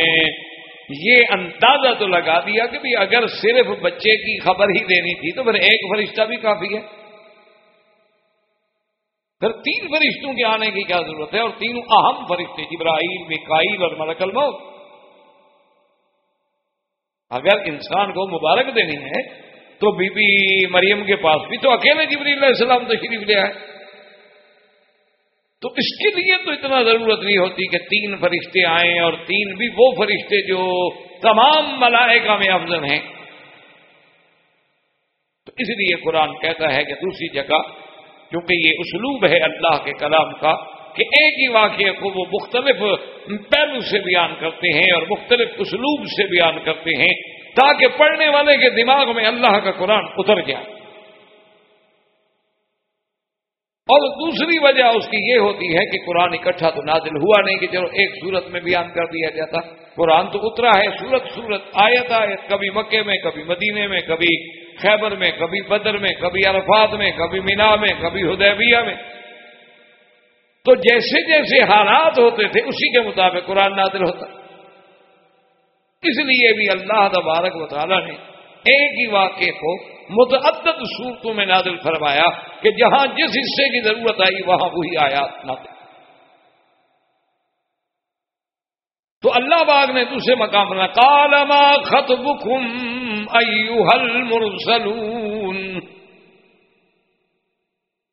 یہ اندازہ تو لگا دیا کہ بھی اگر صرف بچے کی خبر ہی دینی تھی تو پھر ایک فرشتہ بھی کافی ہے۔ پھر تین فرشتوں کے آنے کی کیا ضرورت ہے؟ اور تینوں اہم فرشتے، جبرائیل مکائیل اور ملک الموت۔ اگر انسان کو مبارک دینی ہے تو بی بی مریم کے پاس بھی تو اکیلے جبریل علیہ السلام تشریف لے آئے۔ تو اس کے لیے تو اتنا ضرورت نہیں ہوتی کہ تین فرشتے آئیں اور تین بھی وہ فرشتے جو تمام ملائکہ میں افضل ہیں۔ تو اس لیے قرآن کہتا ہے کہ دوسری جگہ، کیونکہ یہ اسلوب ہے اللہ کے کلام کا، کہ ایک ہی واقعے کو وہ مختلف پہلو سے بیان کرتے ہیں اور مختلف اسلوب سے بیان کرتے ہیں۔ تاکہ پڑھنے والے کے دماغ میں اللہ کا قرآن اتر جائے۔ اور دوسری وجہ اس کی یہ ہوتی ہے کہ قرآن اکٹھا تو نازل ہوا نہیں کہ چلو ایک صورت میں بیان کر دیا جاتا۔ قرآن تو اترا ہے، سورت سورت، آیت آیت۔ کبھی مکے میں، کبھی مدینے میں، کبھی خیبر میں، کبھی بدر میں، کبھی عرفات میں، کبھی مینا میں، کبھی ہدیبیہ میں۔ تو جیسے جیسے حالات ہوتے تھے، اسی کے مطابق قرآن نازل ہوتا۔ اس لیے بھی اللہ تبارک و تعالیٰ نے ایک ہی واقعے کو متعدد صورتوں میں نازل فرمایا کہ جہاں جس حصے کی ضرورت آئی وہاں وہی آیات نازل تو اللہ باغ نے دوسرے مقام پر کالما خط بکم مرسلون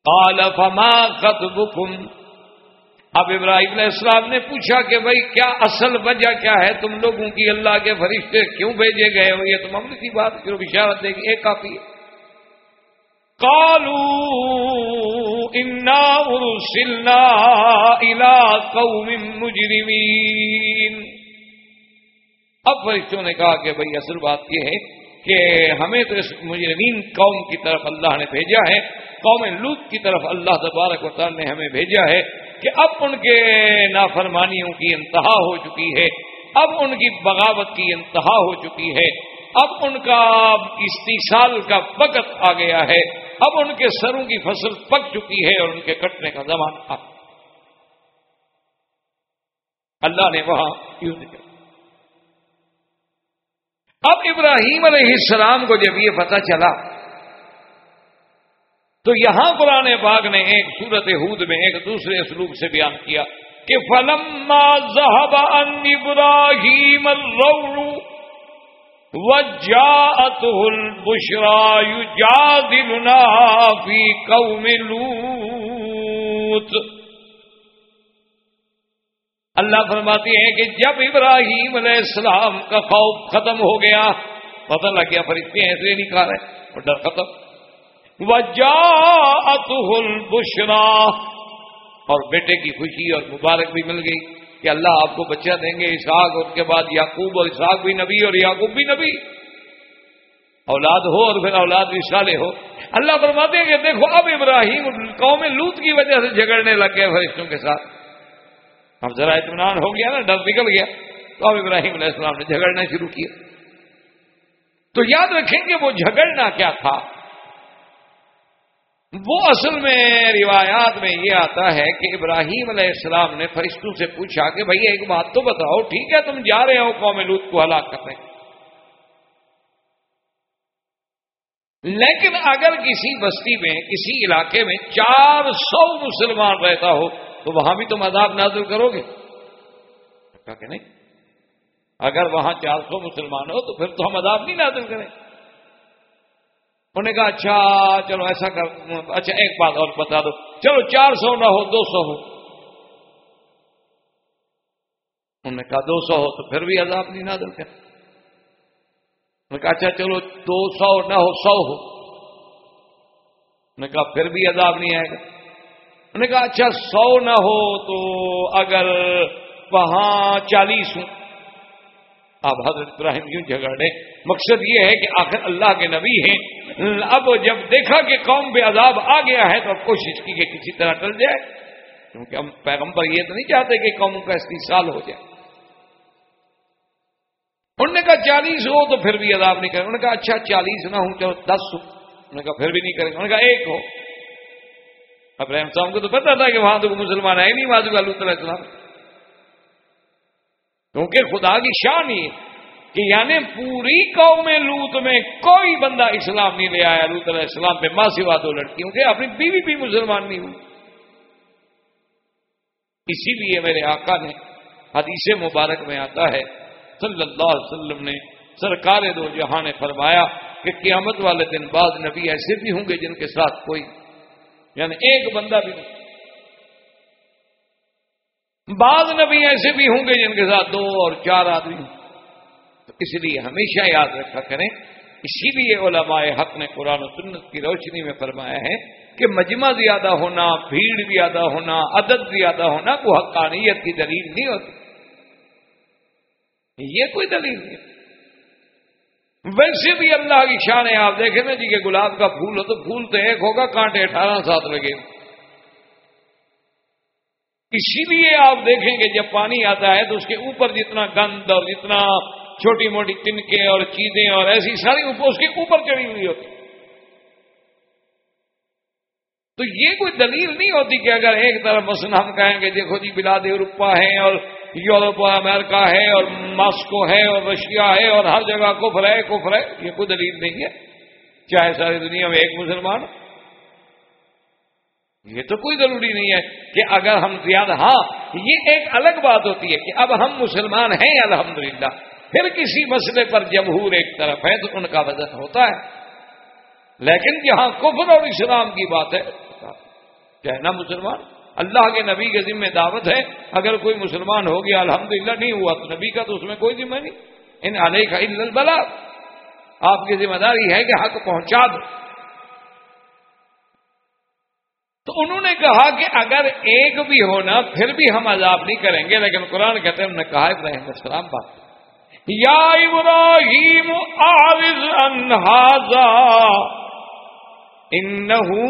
کال فما خط بکم اب ابراہیم علیہ السلام نے پوچھا کہ بھائی کیا اصل وجہ کیا ہے؟ تم لوگوں کی اللہ کے فرشتے کیوں بھیجے گئے ہو؟ یہ تو معمولی سی بات جو بشارت دے گی، ایک کافی ہے۔ کالو ارسلنا الى قوم مجرمین اب فرشتوں نے کہا کہ بھائی اصل بات یہ ہے کہ ہمیں تو اس مجرمین قوم کی طرف اللہ نے بھیجا ہے، قوم لوت کی طرف اللہ تبارک و تعالی نے ہمیں بھیجا ہے۔ کہ اب ان کے نافرمانیوں کی انتہا ہو چکی ہے، اب ان کی بغاوت کی انتہا ہو چکی ہے، اب ان کا استحصال کا وقت آ گیا ہے، اب ان کے سروں کی فصل پک چکی ہے اور ان کے کٹنے کا زمانہ اللہ نے وہاں یوں دکھا اب ابراہیم علیہ السلام کو جب یہ پتہ چلا تو یہاں قرآن پاک نے ایک صورت حود میں ایک دوسرے اسلوب سے بیان کیا کہ فلما ذهب ان ابراہیم الرور وجاءته البشرى يجادلنا في قوم لوط۔ اللہ فرماتی ہے کہ جب ابراہیم علیہ السلام کا خوف ختم ہو گیا، پتہ لگ گیا فرشتے ایسے نہیں کھا رہے، اور ڈر ختم۔ البشرا اور بیٹے کی خوشی اور مبارک بھی مل گئی کہ اللہ آپ کو بچہ دیں گے، اسحاق، اور اس کے بعد یعقوب، اور اسحاق بھی نبی، اور یعقوب بھی نبی۔ اولاد ہو اور پھر اولاد بھی سالے ہو۔ اللہ فرماتے ہیں کہ دیکھو، اب ابراہیم قوم لوت کی وجہ سے جھگڑنے لگ گئے فرشتوں کے ساتھ۔ اب ذرا اطمینان ہو گیا نا، ڈر نکل گیا۔ تو اب ابراہیم علیہ السلام نے جھگڑنا شروع کیا۔ تو یاد رکھیں کہ وہ جھگڑنا کیا تھا؟ وہ اصل میں روایات میں یہ آتا ہے کہ ابراہیم علیہ السلام نے فرشتوں سے پوچھا کہ بھائی ایک بات تو بتاؤ، ٹھیک ہے، تم جا رہے ہو، قوم لوت کو ہلاک کرنے لیکن اگر کسی بستی میں، کسی علاقے میں چار سو مسلمان رہتا ہو، تو وہاں بھی تم عذاب نازل کرو گے۔ کہ نہیں؟ اگر وہاں چار سو مسلمان ہو، تو پھر تو ہم عذاب نہیں نازل کریں۔ انہوں نے کہا اچھا چلو ایسا کر اچھا ایک بات اور بتا دو. چلو، چار سو نہ ہو، دو سو ہو. انہوں نے کہا، دو سو ہو تو پھر بھی عذاب نہیں نہ دل نے کہا اچھا چلو، دو سو نہ ہو، سو ہو. انہوں نے کہا، پھر بھی عذاب نہیں آئے گا. انہوں نے کہا اچھا سو نہ ہو تو اگر وہاں چالیس ہوں آپ حضرت ابراہیم کیوں جھگڑے۔ مقصد یہ ہے کہ آخر اللہ کے نبی ہیں۔ اب جب دیکھا کہ قوم بے عذاب آ گیا ہے تو اب کوشش کی کہ کسی طرح ٹل جائے۔ کیونکہ ہم پیغمبر یہ تو نہیں چاہتے کہ قوم کا استحصال ہو جائے۔ انہوں نے کہا چالیس ہو تو پھر بھی عذاب نہیں کرے انہوں نے کہا اچھا چالیس نہ ہوں چلو دس ہو انہوں نے کہا پھر بھی نہیں کرے انہوں نے کہا ایک ہو۔ ابراہیم صاحب کو تو پتا تھا کہ وہاں تو مسلمان ہے نہیں اللہ السلام کیونکہ خدا کی شان ہی کہ یعنی پوری قوم لوت میں کوئی بندہ اسلام نہیں لے آیا، لوت علیہ السلام پہ ماں سوا دو لڑکیوں کے، اپنی بیوی بھی مسلمان نہیں ہوئی۔ اسی لیے میرے آقا نے حدیث مبارک میں آتا ہے، صلی اللہ علیہ وسلم نے سرکار دو جہاں نے فرمایا کہ قیامت والے دن بعد نبی ایسے بھی ہوں گے جن کے ساتھ کوئی یعنی ایک بندہ بھی نہیں۔ بعض نبی ایسے بھی ہوں گے جن کے ساتھ دو اور چار آدمی تو اس لیے ہمیشہ یاد رکھا کریں۔ اسی لیے علماء حق نے قرآن و سنت کی روشنی میں فرمایا ہے کہ مجمع زیادہ ہونا، بھیڑ زیادہ ہونا، عدد زیادہ ہونا کو حقانیت کی دلیل نہیں ہوتی۔ یہ کوئی دلیل نہیں۔ ویسے بھی اللہ کی شان ہے، آپ دیکھیں نا جی کہ گلاب کا پھول ہو تو پھول تو ایک ہوگا، کانٹے اٹھارہ ساتھ لگے۔ اسی لیے آپ دیکھیں گے جب پانی آتا ہے تو اس کے اوپر جتنا گند اور جتنا چھوٹی موٹی تنکے اور چیزیں اور ایسی ساری اس کے اوپر چڑھی ہوئی ہوتی۔ تو یہ کوئی دلیل نہیں ہوتی کہ اگر ایک طرف مثلا ہم کہیں گے، دیکھو جی بلاد اروپا ہے اور یورپ اور امریکہ ہے اور ماسکو ہے اور رشیا ہے اور ہر جگہ کفر ہے کفر ہے، یہ کوئی دلیل نہیں ہے۔ چاہے ساری دنیا میں ایک مسلمان یہ تو کوئی ضروری نہیں ہے کہ اگر ہم زیادہ ہاں یہ ایک الگ بات ہوتی ہے کہ اب ہم مسلمان ہیں، الحمدللہ۔ پھر کسی مسئلے پر جمہور ایک طرف ہے تو ان کا وزن ہوتا ہے۔ لیکن جہاں کفر اور اسلام کی بات ہے۔ کہنا مسلمان، اللہ کے نبی کے ذمہ دعوت ہے۔ اگر کوئی مسلمان ہو گیا، الحمدللہ، نہیں ہوا تو نبی کا تو اس میں کوئی ذمہ نہیں۔ ان علیہ کا البلا آپ کی ذمہ داری ہے کہ حق پہنچا دو۔ تو انہوں نے کہا کہ اگر ایک بھی ہونا پھر بھی ہم عذاب نہیں کریں گے، لیکن قرآن کہتے ہیں انہوں نے کہا ابراہیم السلام بات یا ابراہیم آرز انہذا انہوں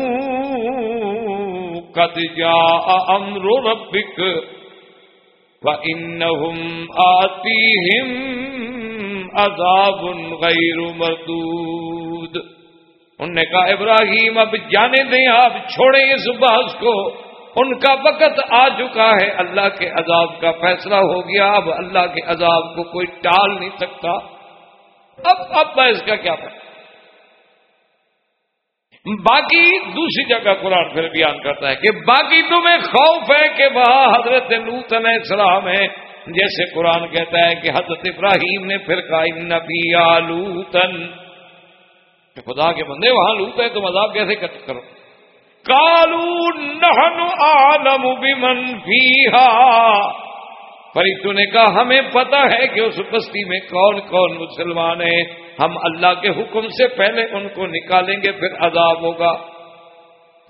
قد جاء امر ربك فانهم آتيهم عذاب غیر مردود۔ انہوں نے کہا، ابراہیم، اب جانے دیں آپ، چھوڑیں اس باز کو. ان کا وقت آ چکا ہے۔ اللہ کے عذاب کا فیصلہ ہو گیا۔ اب اللہ کے عذاب کو کوئی ٹال نہیں سکتا۔ اب اب میں اس کا کیا پتا؟ باقی دوسری جگہ قرآن پھر بیان کرتا ہے کہ باقی تمہیں خوف ہے کہ وہاں حضرت لوت علیہ السلام ہے جیسے قرآن کہتا ہے کہ حضرت ابراہیم نے پھر کہا نبی آلوتن خدا کے بندے وہاں لوت ہے تم عذاب کیسے کرو؟ کالو نہن عالم بمن فیہا۔ فرشتوں نے کہا، ہمیں پتا ہے کہ اس بستی میں کون کون مسلمان ہیں۔ ہم اللہ کے حکم سے پہلے ان کو نکالیں گے، پھر عذاب ہوگا۔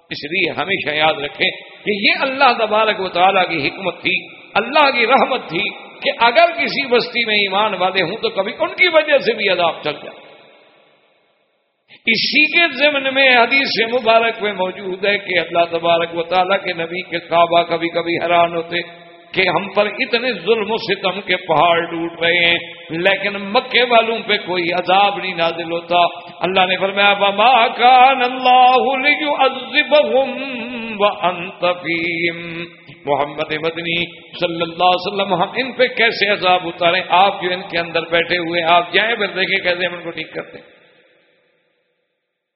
اس لیے ہمیشہ یاد رکھیں کہ یہ اللہ تبارک و تعالیٰ کی حکمت تھی، اللہ کی رحمت تھی کہ اگر کسی بستی میں ایمان والے ہوں تو کبھی ان کی وجہ سے بھی عذاب چل جائے۔ اسی کے ضمن میں حدیث مبارک میں موجود ہے کہ اللہ تبارک و تعالیٰ کے نبی کے صحابہ کبھی کبھی حیران ہوتے کہ ہم پر اتنے ظلم و ستم کے پہاڑ ٹوٹ رہے ہیں، لیکن مکے والوں پہ کوئی عذاب نہیں نازل ہوتا۔ اللہ نے فرمایا، وما کان اللہ محمد مدنی صلی اللہ علیہ وسلم، ہم ان پہ کیسے عذاب اتارے آپ جو ان کے اندر بیٹھے ہوئے آپ جائیں پھر دیکھیں کیسے ہم ان کو ٹھیک کرتے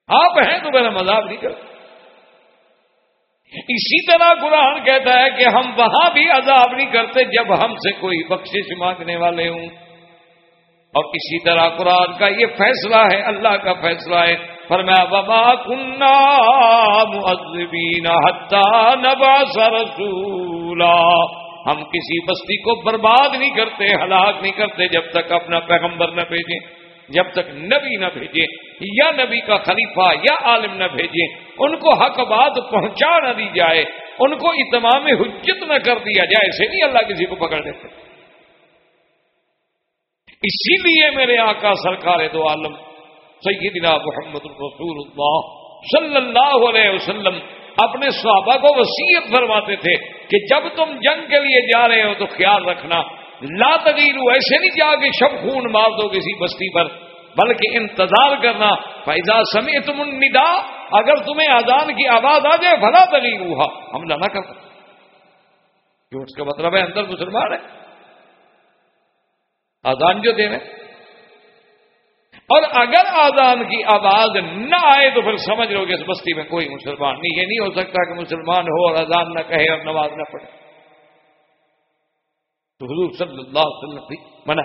آپ ہیں تو میرا مذاق نہیں کرتے۔ اسی طرح قرآن کہتا ہے کہ ہم وہاں بھی عذاب نہیں کرتے جب ہم سے کوئی بخشش مانگنے والے ہوں۔ اور اسی طرح قرآن کا یہ فیصلہ ہے، اللہ کا فیصلہ ہے۔ پر میں بابا کنہ نبا رسولا۔ ہم کسی بستی کو برباد نہیں کرتے، ہلاک نہیں کرتے جب تک اپنا پیغمبر نہ بھیجیں۔ جب تک نبی نہ بھیجے، یا نبی کا خلیفہ یا عالم نہ بھیجے، ان کو حق بات پہنچا نہ دی جائے، ان کو اتمام حجت نہ کر دیا جائے ایسے نہیں اللہ کسی کو پکڑ دیتے اسی لیے میرے آقا سرکار دو عالم، سیدنا محمد الرسول اللہ صلی اللہ علیہ وسلم اپنے صحابہ کو وسیعت فرماتے تھے کہ جب تم جنگ کے لیے جا رہے ہو تو خیال رکھنا لا تغیرو ایسے نہیں جا کے شب خون مار دو کسی بستی پر، بلکہ انتظار کرنا فیضا سمی تم اگر تمہیں آزان کی آواز آ جائے بھلا تغیر ہوا حملہ نہ کرتا کیوں؟ اس کا مطلب ہے اندر مسلمان ہے آزان جو دے رہے اور اگر آزان کی آواز نہ آئے تو پھر سمجھ لو کہ اس بستی میں کوئی مسلمان نہیں یہ نہیں ہو سکتا کہ مسلمان ہو اور اذان نہ کہے اور نماز نہ پڑھے۔ تو حضور صلی اللہ علیہ وسلم بھی منع۔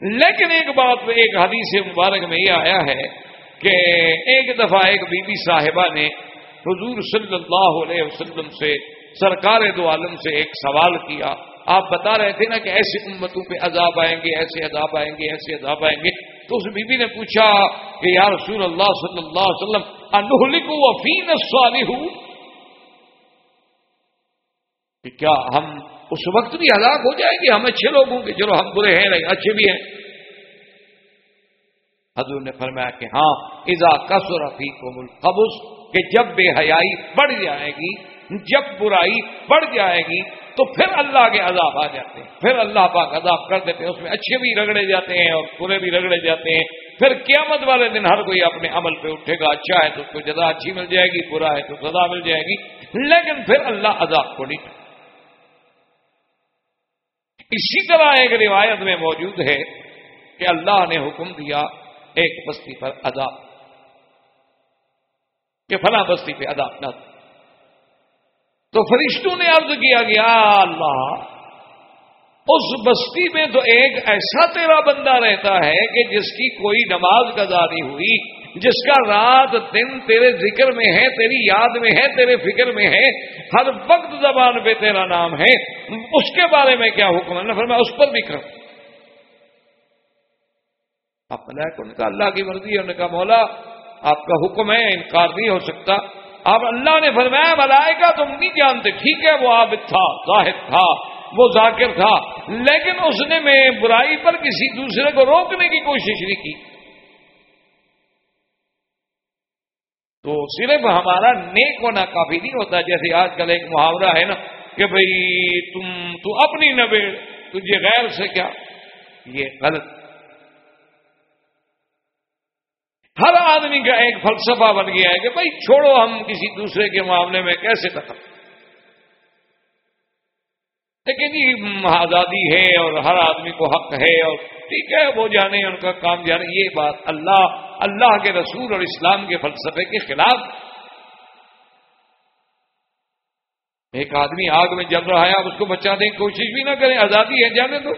لیکن ایک بات ایک حدیث مبارک میں یہ آیا ہے کہ ایک دفعہ ایک بی بی صاحبہ نے حضور صلی اللہ علیہ وسلم سے سرکار دو عالم سے ایک سوال کیا۔ آپ بتا رہے تھے نا کہ ایسی امتوں پہ عذاب آئیں گے، ایسے عذاب آئیں گے، ایسے عذاب آئیں گے۔ تو اس بیوی نے پوچھا کہ یا رسول اللہ صلی اللہ علیہ وسلم انہلک وفین الصالح کہ کیا ہم اس وقت بھی ہلاک ہو جائیں گے ہم اچھے لوگ ہوں گے۔ چلو ہم برے ہیں نہیں اچھے بھی ہیں۔ حضور نے فرمایا کہ ہاں ایزا کسر فیکم القبض کہ جب بے حیائی بڑھ جائے گی، جب برائی بڑھ جائے گی، تو پھر اللہ کے عذاب آ جاتے ہیں۔ پھر اللہ پاک عذاب کر دیتے ہیں۔ اس میں اچھے بھی رگڑے جاتے ہیں اور برے بھی رگڑے جاتے ہیں۔ پھر قیامت والے دن ہر کوئی اپنے عمل پہ اٹھے گا۔ اچھا ہے تو اس کو جزا اچھی مل جائے گی، برا ہے تو سزا مل جائے گی۔ لیکن پھر اللہ عذاب کو نہیں۔ اسی طرح ایک روایت میں موجود ہے کہ اللہ نے حکم دیا ایک بستی پر عذاب کہ فلاں بستی پہ عذاب نہ۔ تو فرشتوں نے عرض کیا گیا اللہ، اس بستی میں تو ایک ایسا تیرا بندہ رہتا ہے کہ جس کی کوئی نماز نہیں ہوئی۔ جس کا رات دن تیرے ذکر میں ہے، تیری یاد میں ہے، تیرے فکر میں ہے، ہر وقت زبان پہ تیرا نام ہے، اس کے بارے میں کیا حکم ہے؟ پھر میں اس پر بھی کروں آپ نے کہا اللہ کی مرضی ہے انہوں نے کہا مولا آپ کا حکم ہے، انکار نہیں ہو سکتا۔ اب اللہ نے فرمایا ملائے گا تم نہیں جانتے، ٹھیک ہے، وہ عابد تھا، زاہد تھا، وہ ذاکر تھا، لیکن اس نے میں برائی پر کسی دوسرے کو روکنے کی کوشش نہیں کی۔ تو صرف ہمارا نیک ہونا کافی نہیں ہوتا، جیسے آج کل ایک محاورہ ہے نا کہ بھائی تم تو اپنی نبیڑ تجھے غیر سے کیا؟ یہ غلط۔ ہر آدمی کا ایک فلسفہ بن گیا ہے کہ بھائی چھوڑو ہم کسی دوسرے کے معاملے میں کیسے تک لیکن جی آزادی ہے اور ہر آدمی کو حق ہے اور ٹھیک ہے، وہ جانے، ان کا کام جانے، یہ بات اللہ اللہ کے رسول اور اسلام کے فلسفے کے خلاف۔ ایک آدمی آگ میں جل رہا ہے، آپ اس کو بچانے کی کوشش بھی نہ کریں، آزادی ہے، جانے تو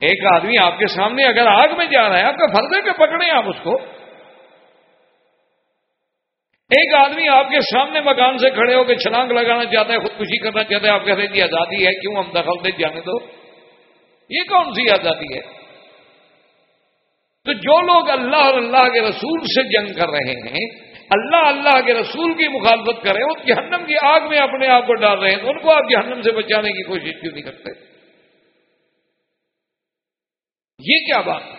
ایک آدمی آپ کے سامنے اگر آگ میں جا رہا ہے، آپ کے فردے پہ پکڑے آپ اس کو۔ ایک آدمی آپ کے سامنے مکان سے کھڑے ہو کے چھلانگ لگانا چاہتا ہے خودکشی کرنا چاہتا ہے، آپ کہتے ہیں جی آزادی ہے، کیوں ہم دخل دے جانے دو؟ یہ کون سی آزادی ہے؟ تو جو لوگ اللہ اور اللہ کے رسول سے جنگ کر رہے ہیں، اللہ اللہ کے رسول کی مخالفت کر رہے ہیں، وہ جہنم کی آگ میں اپنے آپ کو ڈال رہے ہیں، تو ان کو آپ جہنم سے بچانے کی کوشش کیوں نہیں کرتے؟ یہ کیا بات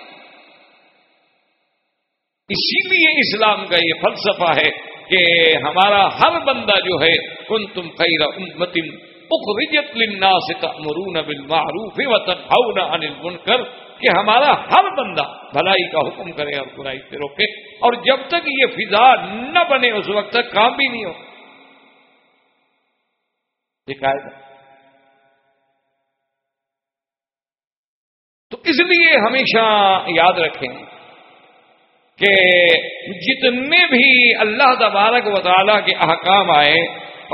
اسی لیے اسلام کا یہ فلسفہ ہے کہ ہمارا ہر بندہ جو ہے کن تم خیر امتم اخرجت للناس تأمرون بالمعروف وتنهون عن المنکر، کہ ہمارا ہر بندہ بھلائی کا حکم کرے اور برائی سے روکے۔ اور جب تک یہ فضا نہ بنے، اس وقت تک کام بھی نہیں ہو۔ یہ قاعدہ۔ تو اس لیے ہمیشہ یاد رکھیں کہ جتنے بھی اللہ تبارک و تعالیٰ کے احکام آئے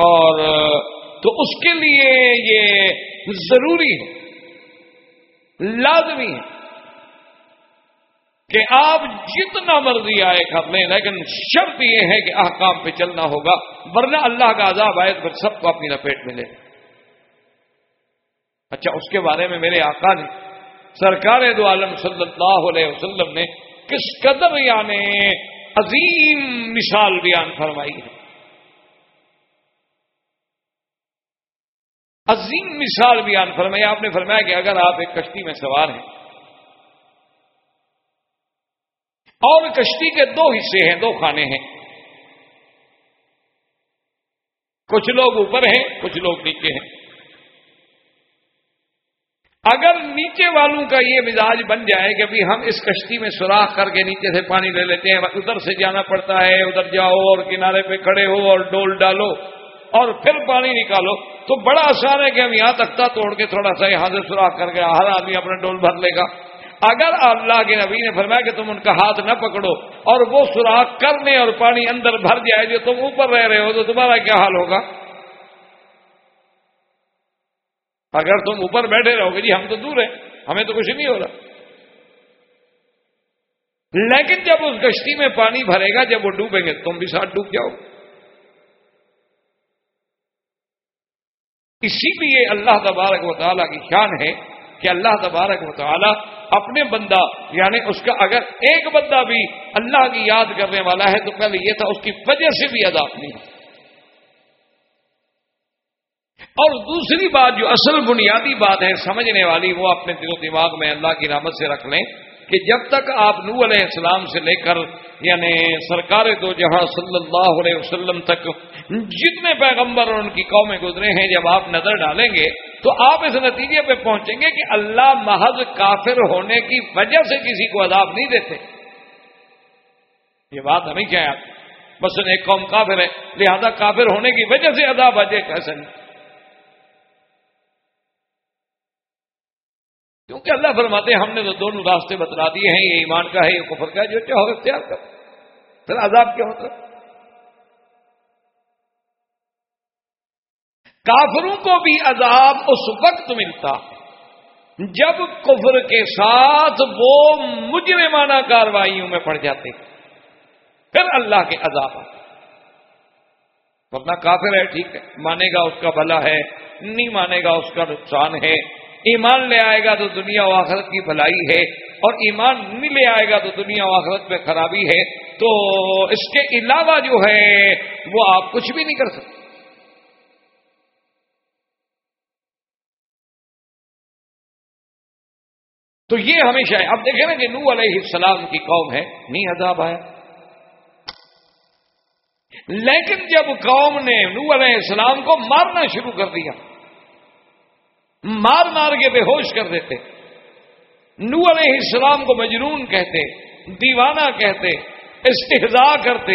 اور تو اس کے لیے یہ ضروری ہے، لازمی ہے کہ آپ جتنا مرضی آئے کر لیں لیکن شرط یہ ہے کہ احکام پہ چلنا ہوگا، ورنہ اللہ کا عذاب آئے پھر سب کو اپنی لپیٹ ملے اچھا اس کے بارے میں میرے آقا نے، سرکار دو عالم صلی اللہ علیہ وسلم نے کس قدر یعنی عظیم مثال بیان فرمائی ہے۔ عظیم مثال بیان فرمائی۔ آپ نے فرمایا کہ اگر آپ ایک کشتی میں سوار ہیں اور کشتی کے دو حصے ہیں، دو خانے ہیں۔ کچھ لوگ اوپر ہیں، کچھ لوگ نیچے ہیں۔ اگر نیچے والوں کا یہ مزاج بن جائے کہ بھی ہم اس کشتی میں سوراخ کر کے نیچے سے پانی لے لیتے ہیں، ادھر سے جانا پڑتا ہے، ادھر جاؤ اور کنارے پہ کھڑے ہو اور ڈول ڈالو اور پھر پانی نکالو، تو بڑا آسان ہے کہ ہم یہاں تختہ توڑ کے تھوڑا سا یہاں سے سوراخ کر کے ہر آدمی اپنا ڈول بھر لے گا۔ اگر اللہ کے نبی نے فرمایا کہ تم ان کا ہاتھ نہ پکڑو اور وہ سوراخ کرنے اور پانی اندر بھر جائے جو تم اوپر رہ رہے ہو، تو تمہارا کیا حال ہوگا؟ اگر تم اوپر بیٹھے رہو گے جی ہم تو دور ہیں، ہمیں تو کچھ نہیں ہو رہا۔ لیکن جب اس کشتی میں پانی بھرے گا، جب وہ ڈوبیں گے، تم بھی ساتھ ڈوب جاؤ۔ اسی لیے اللہ تبارک و تعالیٰ کی شان ہے کہ اللہ تبارک و تعالیٰ اپنے بندہ یعنی اس کا اگر ایک بندہ بھی اللہ کی یاد کرنے والا ہے، تو پہلے یہ تھا، اس کی وجہ سے بھی ادا نہیں۔ اور دوسری بات جو اصل بنیادی بات ہے سمجھنے والی، وہ اپنے دل و دماغ میں اللہ کی رحمت سے رکھ لیں کہ جب تک آپ نو علیہ السلام سے لے کر یعنی سرکار دو جہاں صلی اللہ علیہ وسلم تک جتنے پیغمبر اور ان کی قومیں گزرے ہیں، جب آپ نظر ڈالیں گے تو آپ اس نتیجے پہ پہنچیں گے کہ اللہ محض کافر ہونے کی وجہ سے کسی کو عذاب نہیں دیتے۔ یہ بات ہمیں کیا آپ بس ایک قوم کافر ہے، لہذا کافر ہونے کی وجہ سے عذاب اجے کیسے نہیں؟ کیونکہ اللہ فرماتے ہیں، ہم نے تو دونوں راستے بتلا دیے ہیں، یہ ایمان کا ہے، یہ کفر کا ہے، جو چاہو اختیار کر پھر عذاب کیا ہوتا؟ کافروں کو بھی عذاب اس وقت ملتا جب کفر کے ساتھ وہ مجرمانہ کاروائیوں میں پڑ جاتے۔ پھر اللہ کے عذاب ورنہ کافر ہے، ٹھیک ہے، مانے گا اس کا بھلا ہے، نہیں مانے گا اس کا نقصان ہے۔ ایمان لے آئے گا تو دنیا و آخرت کی بھلائی ہے اور ایمان نہیں لے آئے گا تو دنیا و آخرت میں خرابی ہے تو اس کے علاوہ جو ہے وہ آپ کچھ بھی نہیں کر سکتے۔ تو یہ ہمیشہ ہے۔ اب دیکھیں نا کہ نو علیہ السلام کی قوم ہے۔ نہیں عذاب آیا۔ لیکن جب قوم نے نو علیہ السلام کو مارنا شروع کر دیا مار مار کے بے ہوش کر دیتے۔ نو علیہ السلام کو مجنون کہتے، دیوانہ کہتے استحضاء کرتے۔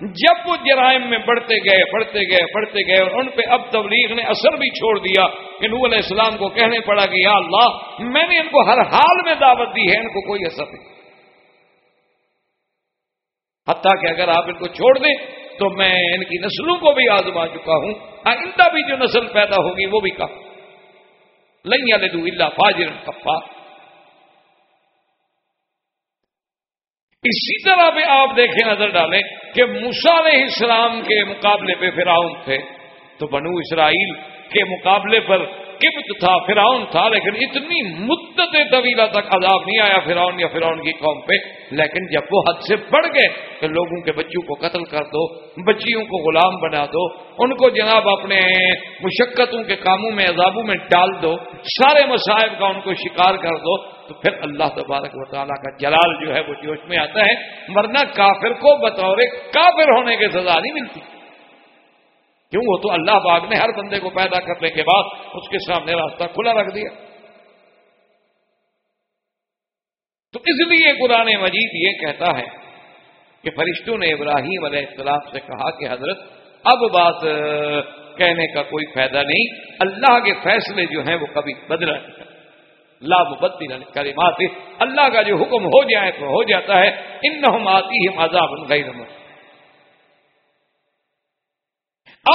جب وہ جرائم میں بڑھتے گئے بڑھتے گئے بڑھتے گئے، اور ان پہ اب تبلیغ نے اثر بھی چھوڑ دیا کہ نو علیہ السلام کو کہنے پڑا کہ یا اللہ، میں نے ان کو ہر حال میں دعوت دی ہے، ان کو کوئی اثر نہیں۔ حتیٰ کہ اگر آپ ان کو چھوڑ دیں تو میں ان کی نسلوں کو بھی آزما چکا ہوں۔ آئندہ بھی جو نسل پیدا ہوگی وہ بھی کہا لن یلدو الا فاجر کفار اسی طرح پہ آپ دیکھیں، نظر ڈالیں کہ موسا علیہ السلام کے مقابلے پہ فراؤن تھے۔ تو بنو اسرائیل کے مقابلے پر کبت تھا فراؤن تھا، لیکن اتنی مدت طویلہ تک عذاب نہیں آیا فراؤن یا فراؤن کی قوم پہ۔ لیکن جب وہ حد سے بڑھ گئے کہ لوگوں کے بچوں کو قتل کر دو، بچیوں کو غلام بنا دو، ان کو جناب اپنے مشقتوں کے کاموں میں، عذابوں میں ڈال دو، سارے مسائب کا ان کو شکار کر دو۔ تو پھر اللہ تبارک و تعالیٰ کا جلال جو ہے، وہ جوش میں آتا ہے۔ ورنہ کافر کو بطور کافر ہونے کی سزا نہیں ملتی۔ کیوں؟ وہ تو اللہ باغ نے ہر بندے کو پیدا کرنے کے بعد اس کے سامنے راستہ کھلا رکھ دیا۔ تو اس لیے قرآن مجید یہ کہتا ہے کہ فرشتوں نے ابراہیم علیہ السلام سے کہا کہ حضرت، اب بات کہنے کا کوئی فائدہ نہیں۔ اللہ کے فیصلے جو ہیں وہ کبھی بدلا نہیں لا مبدل کلمات اللہ کا جو حکم ہو جائے تو ہو جاتا ہے۔ ان نہ آتی ہی مذاب غیر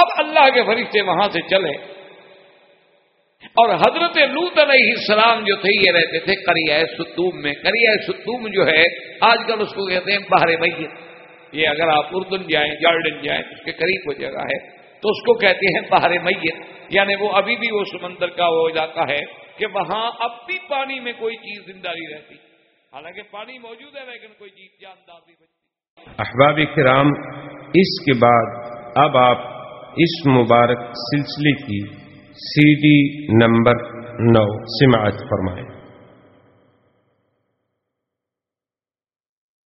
اب اللہ کے فرشتے وہاں سے چلے اور حضرت لوت علیہ السلام جو تھے، یہ رہتے تھے کریا ستوم میں۔ کریا ستوم جو ہے، آج کل اس کو کہتے ہیں باہر میت۔ یہ اگر آپ اردن جائیں، جارڈن جائیں، اس کے قریب وہ جگہ ہے، تو اس کو کہتے ہیں باہر میت۔ یعنی وہ ابھی بھی وہ سمندر کا وہ علاقہ ہے کہ وہاں اب بھی پانی میں کوئی چیز زندہ نہیں رہتی۔ حالانکہ پانی موجود ہے، لیکن کوئی چیز جاندار نہیں بچتی۔ احباب کرام، اس کے بعد اب آپ اس مبارک سلسلے کی سی ڈی نمبر نو سماعت فرمائیں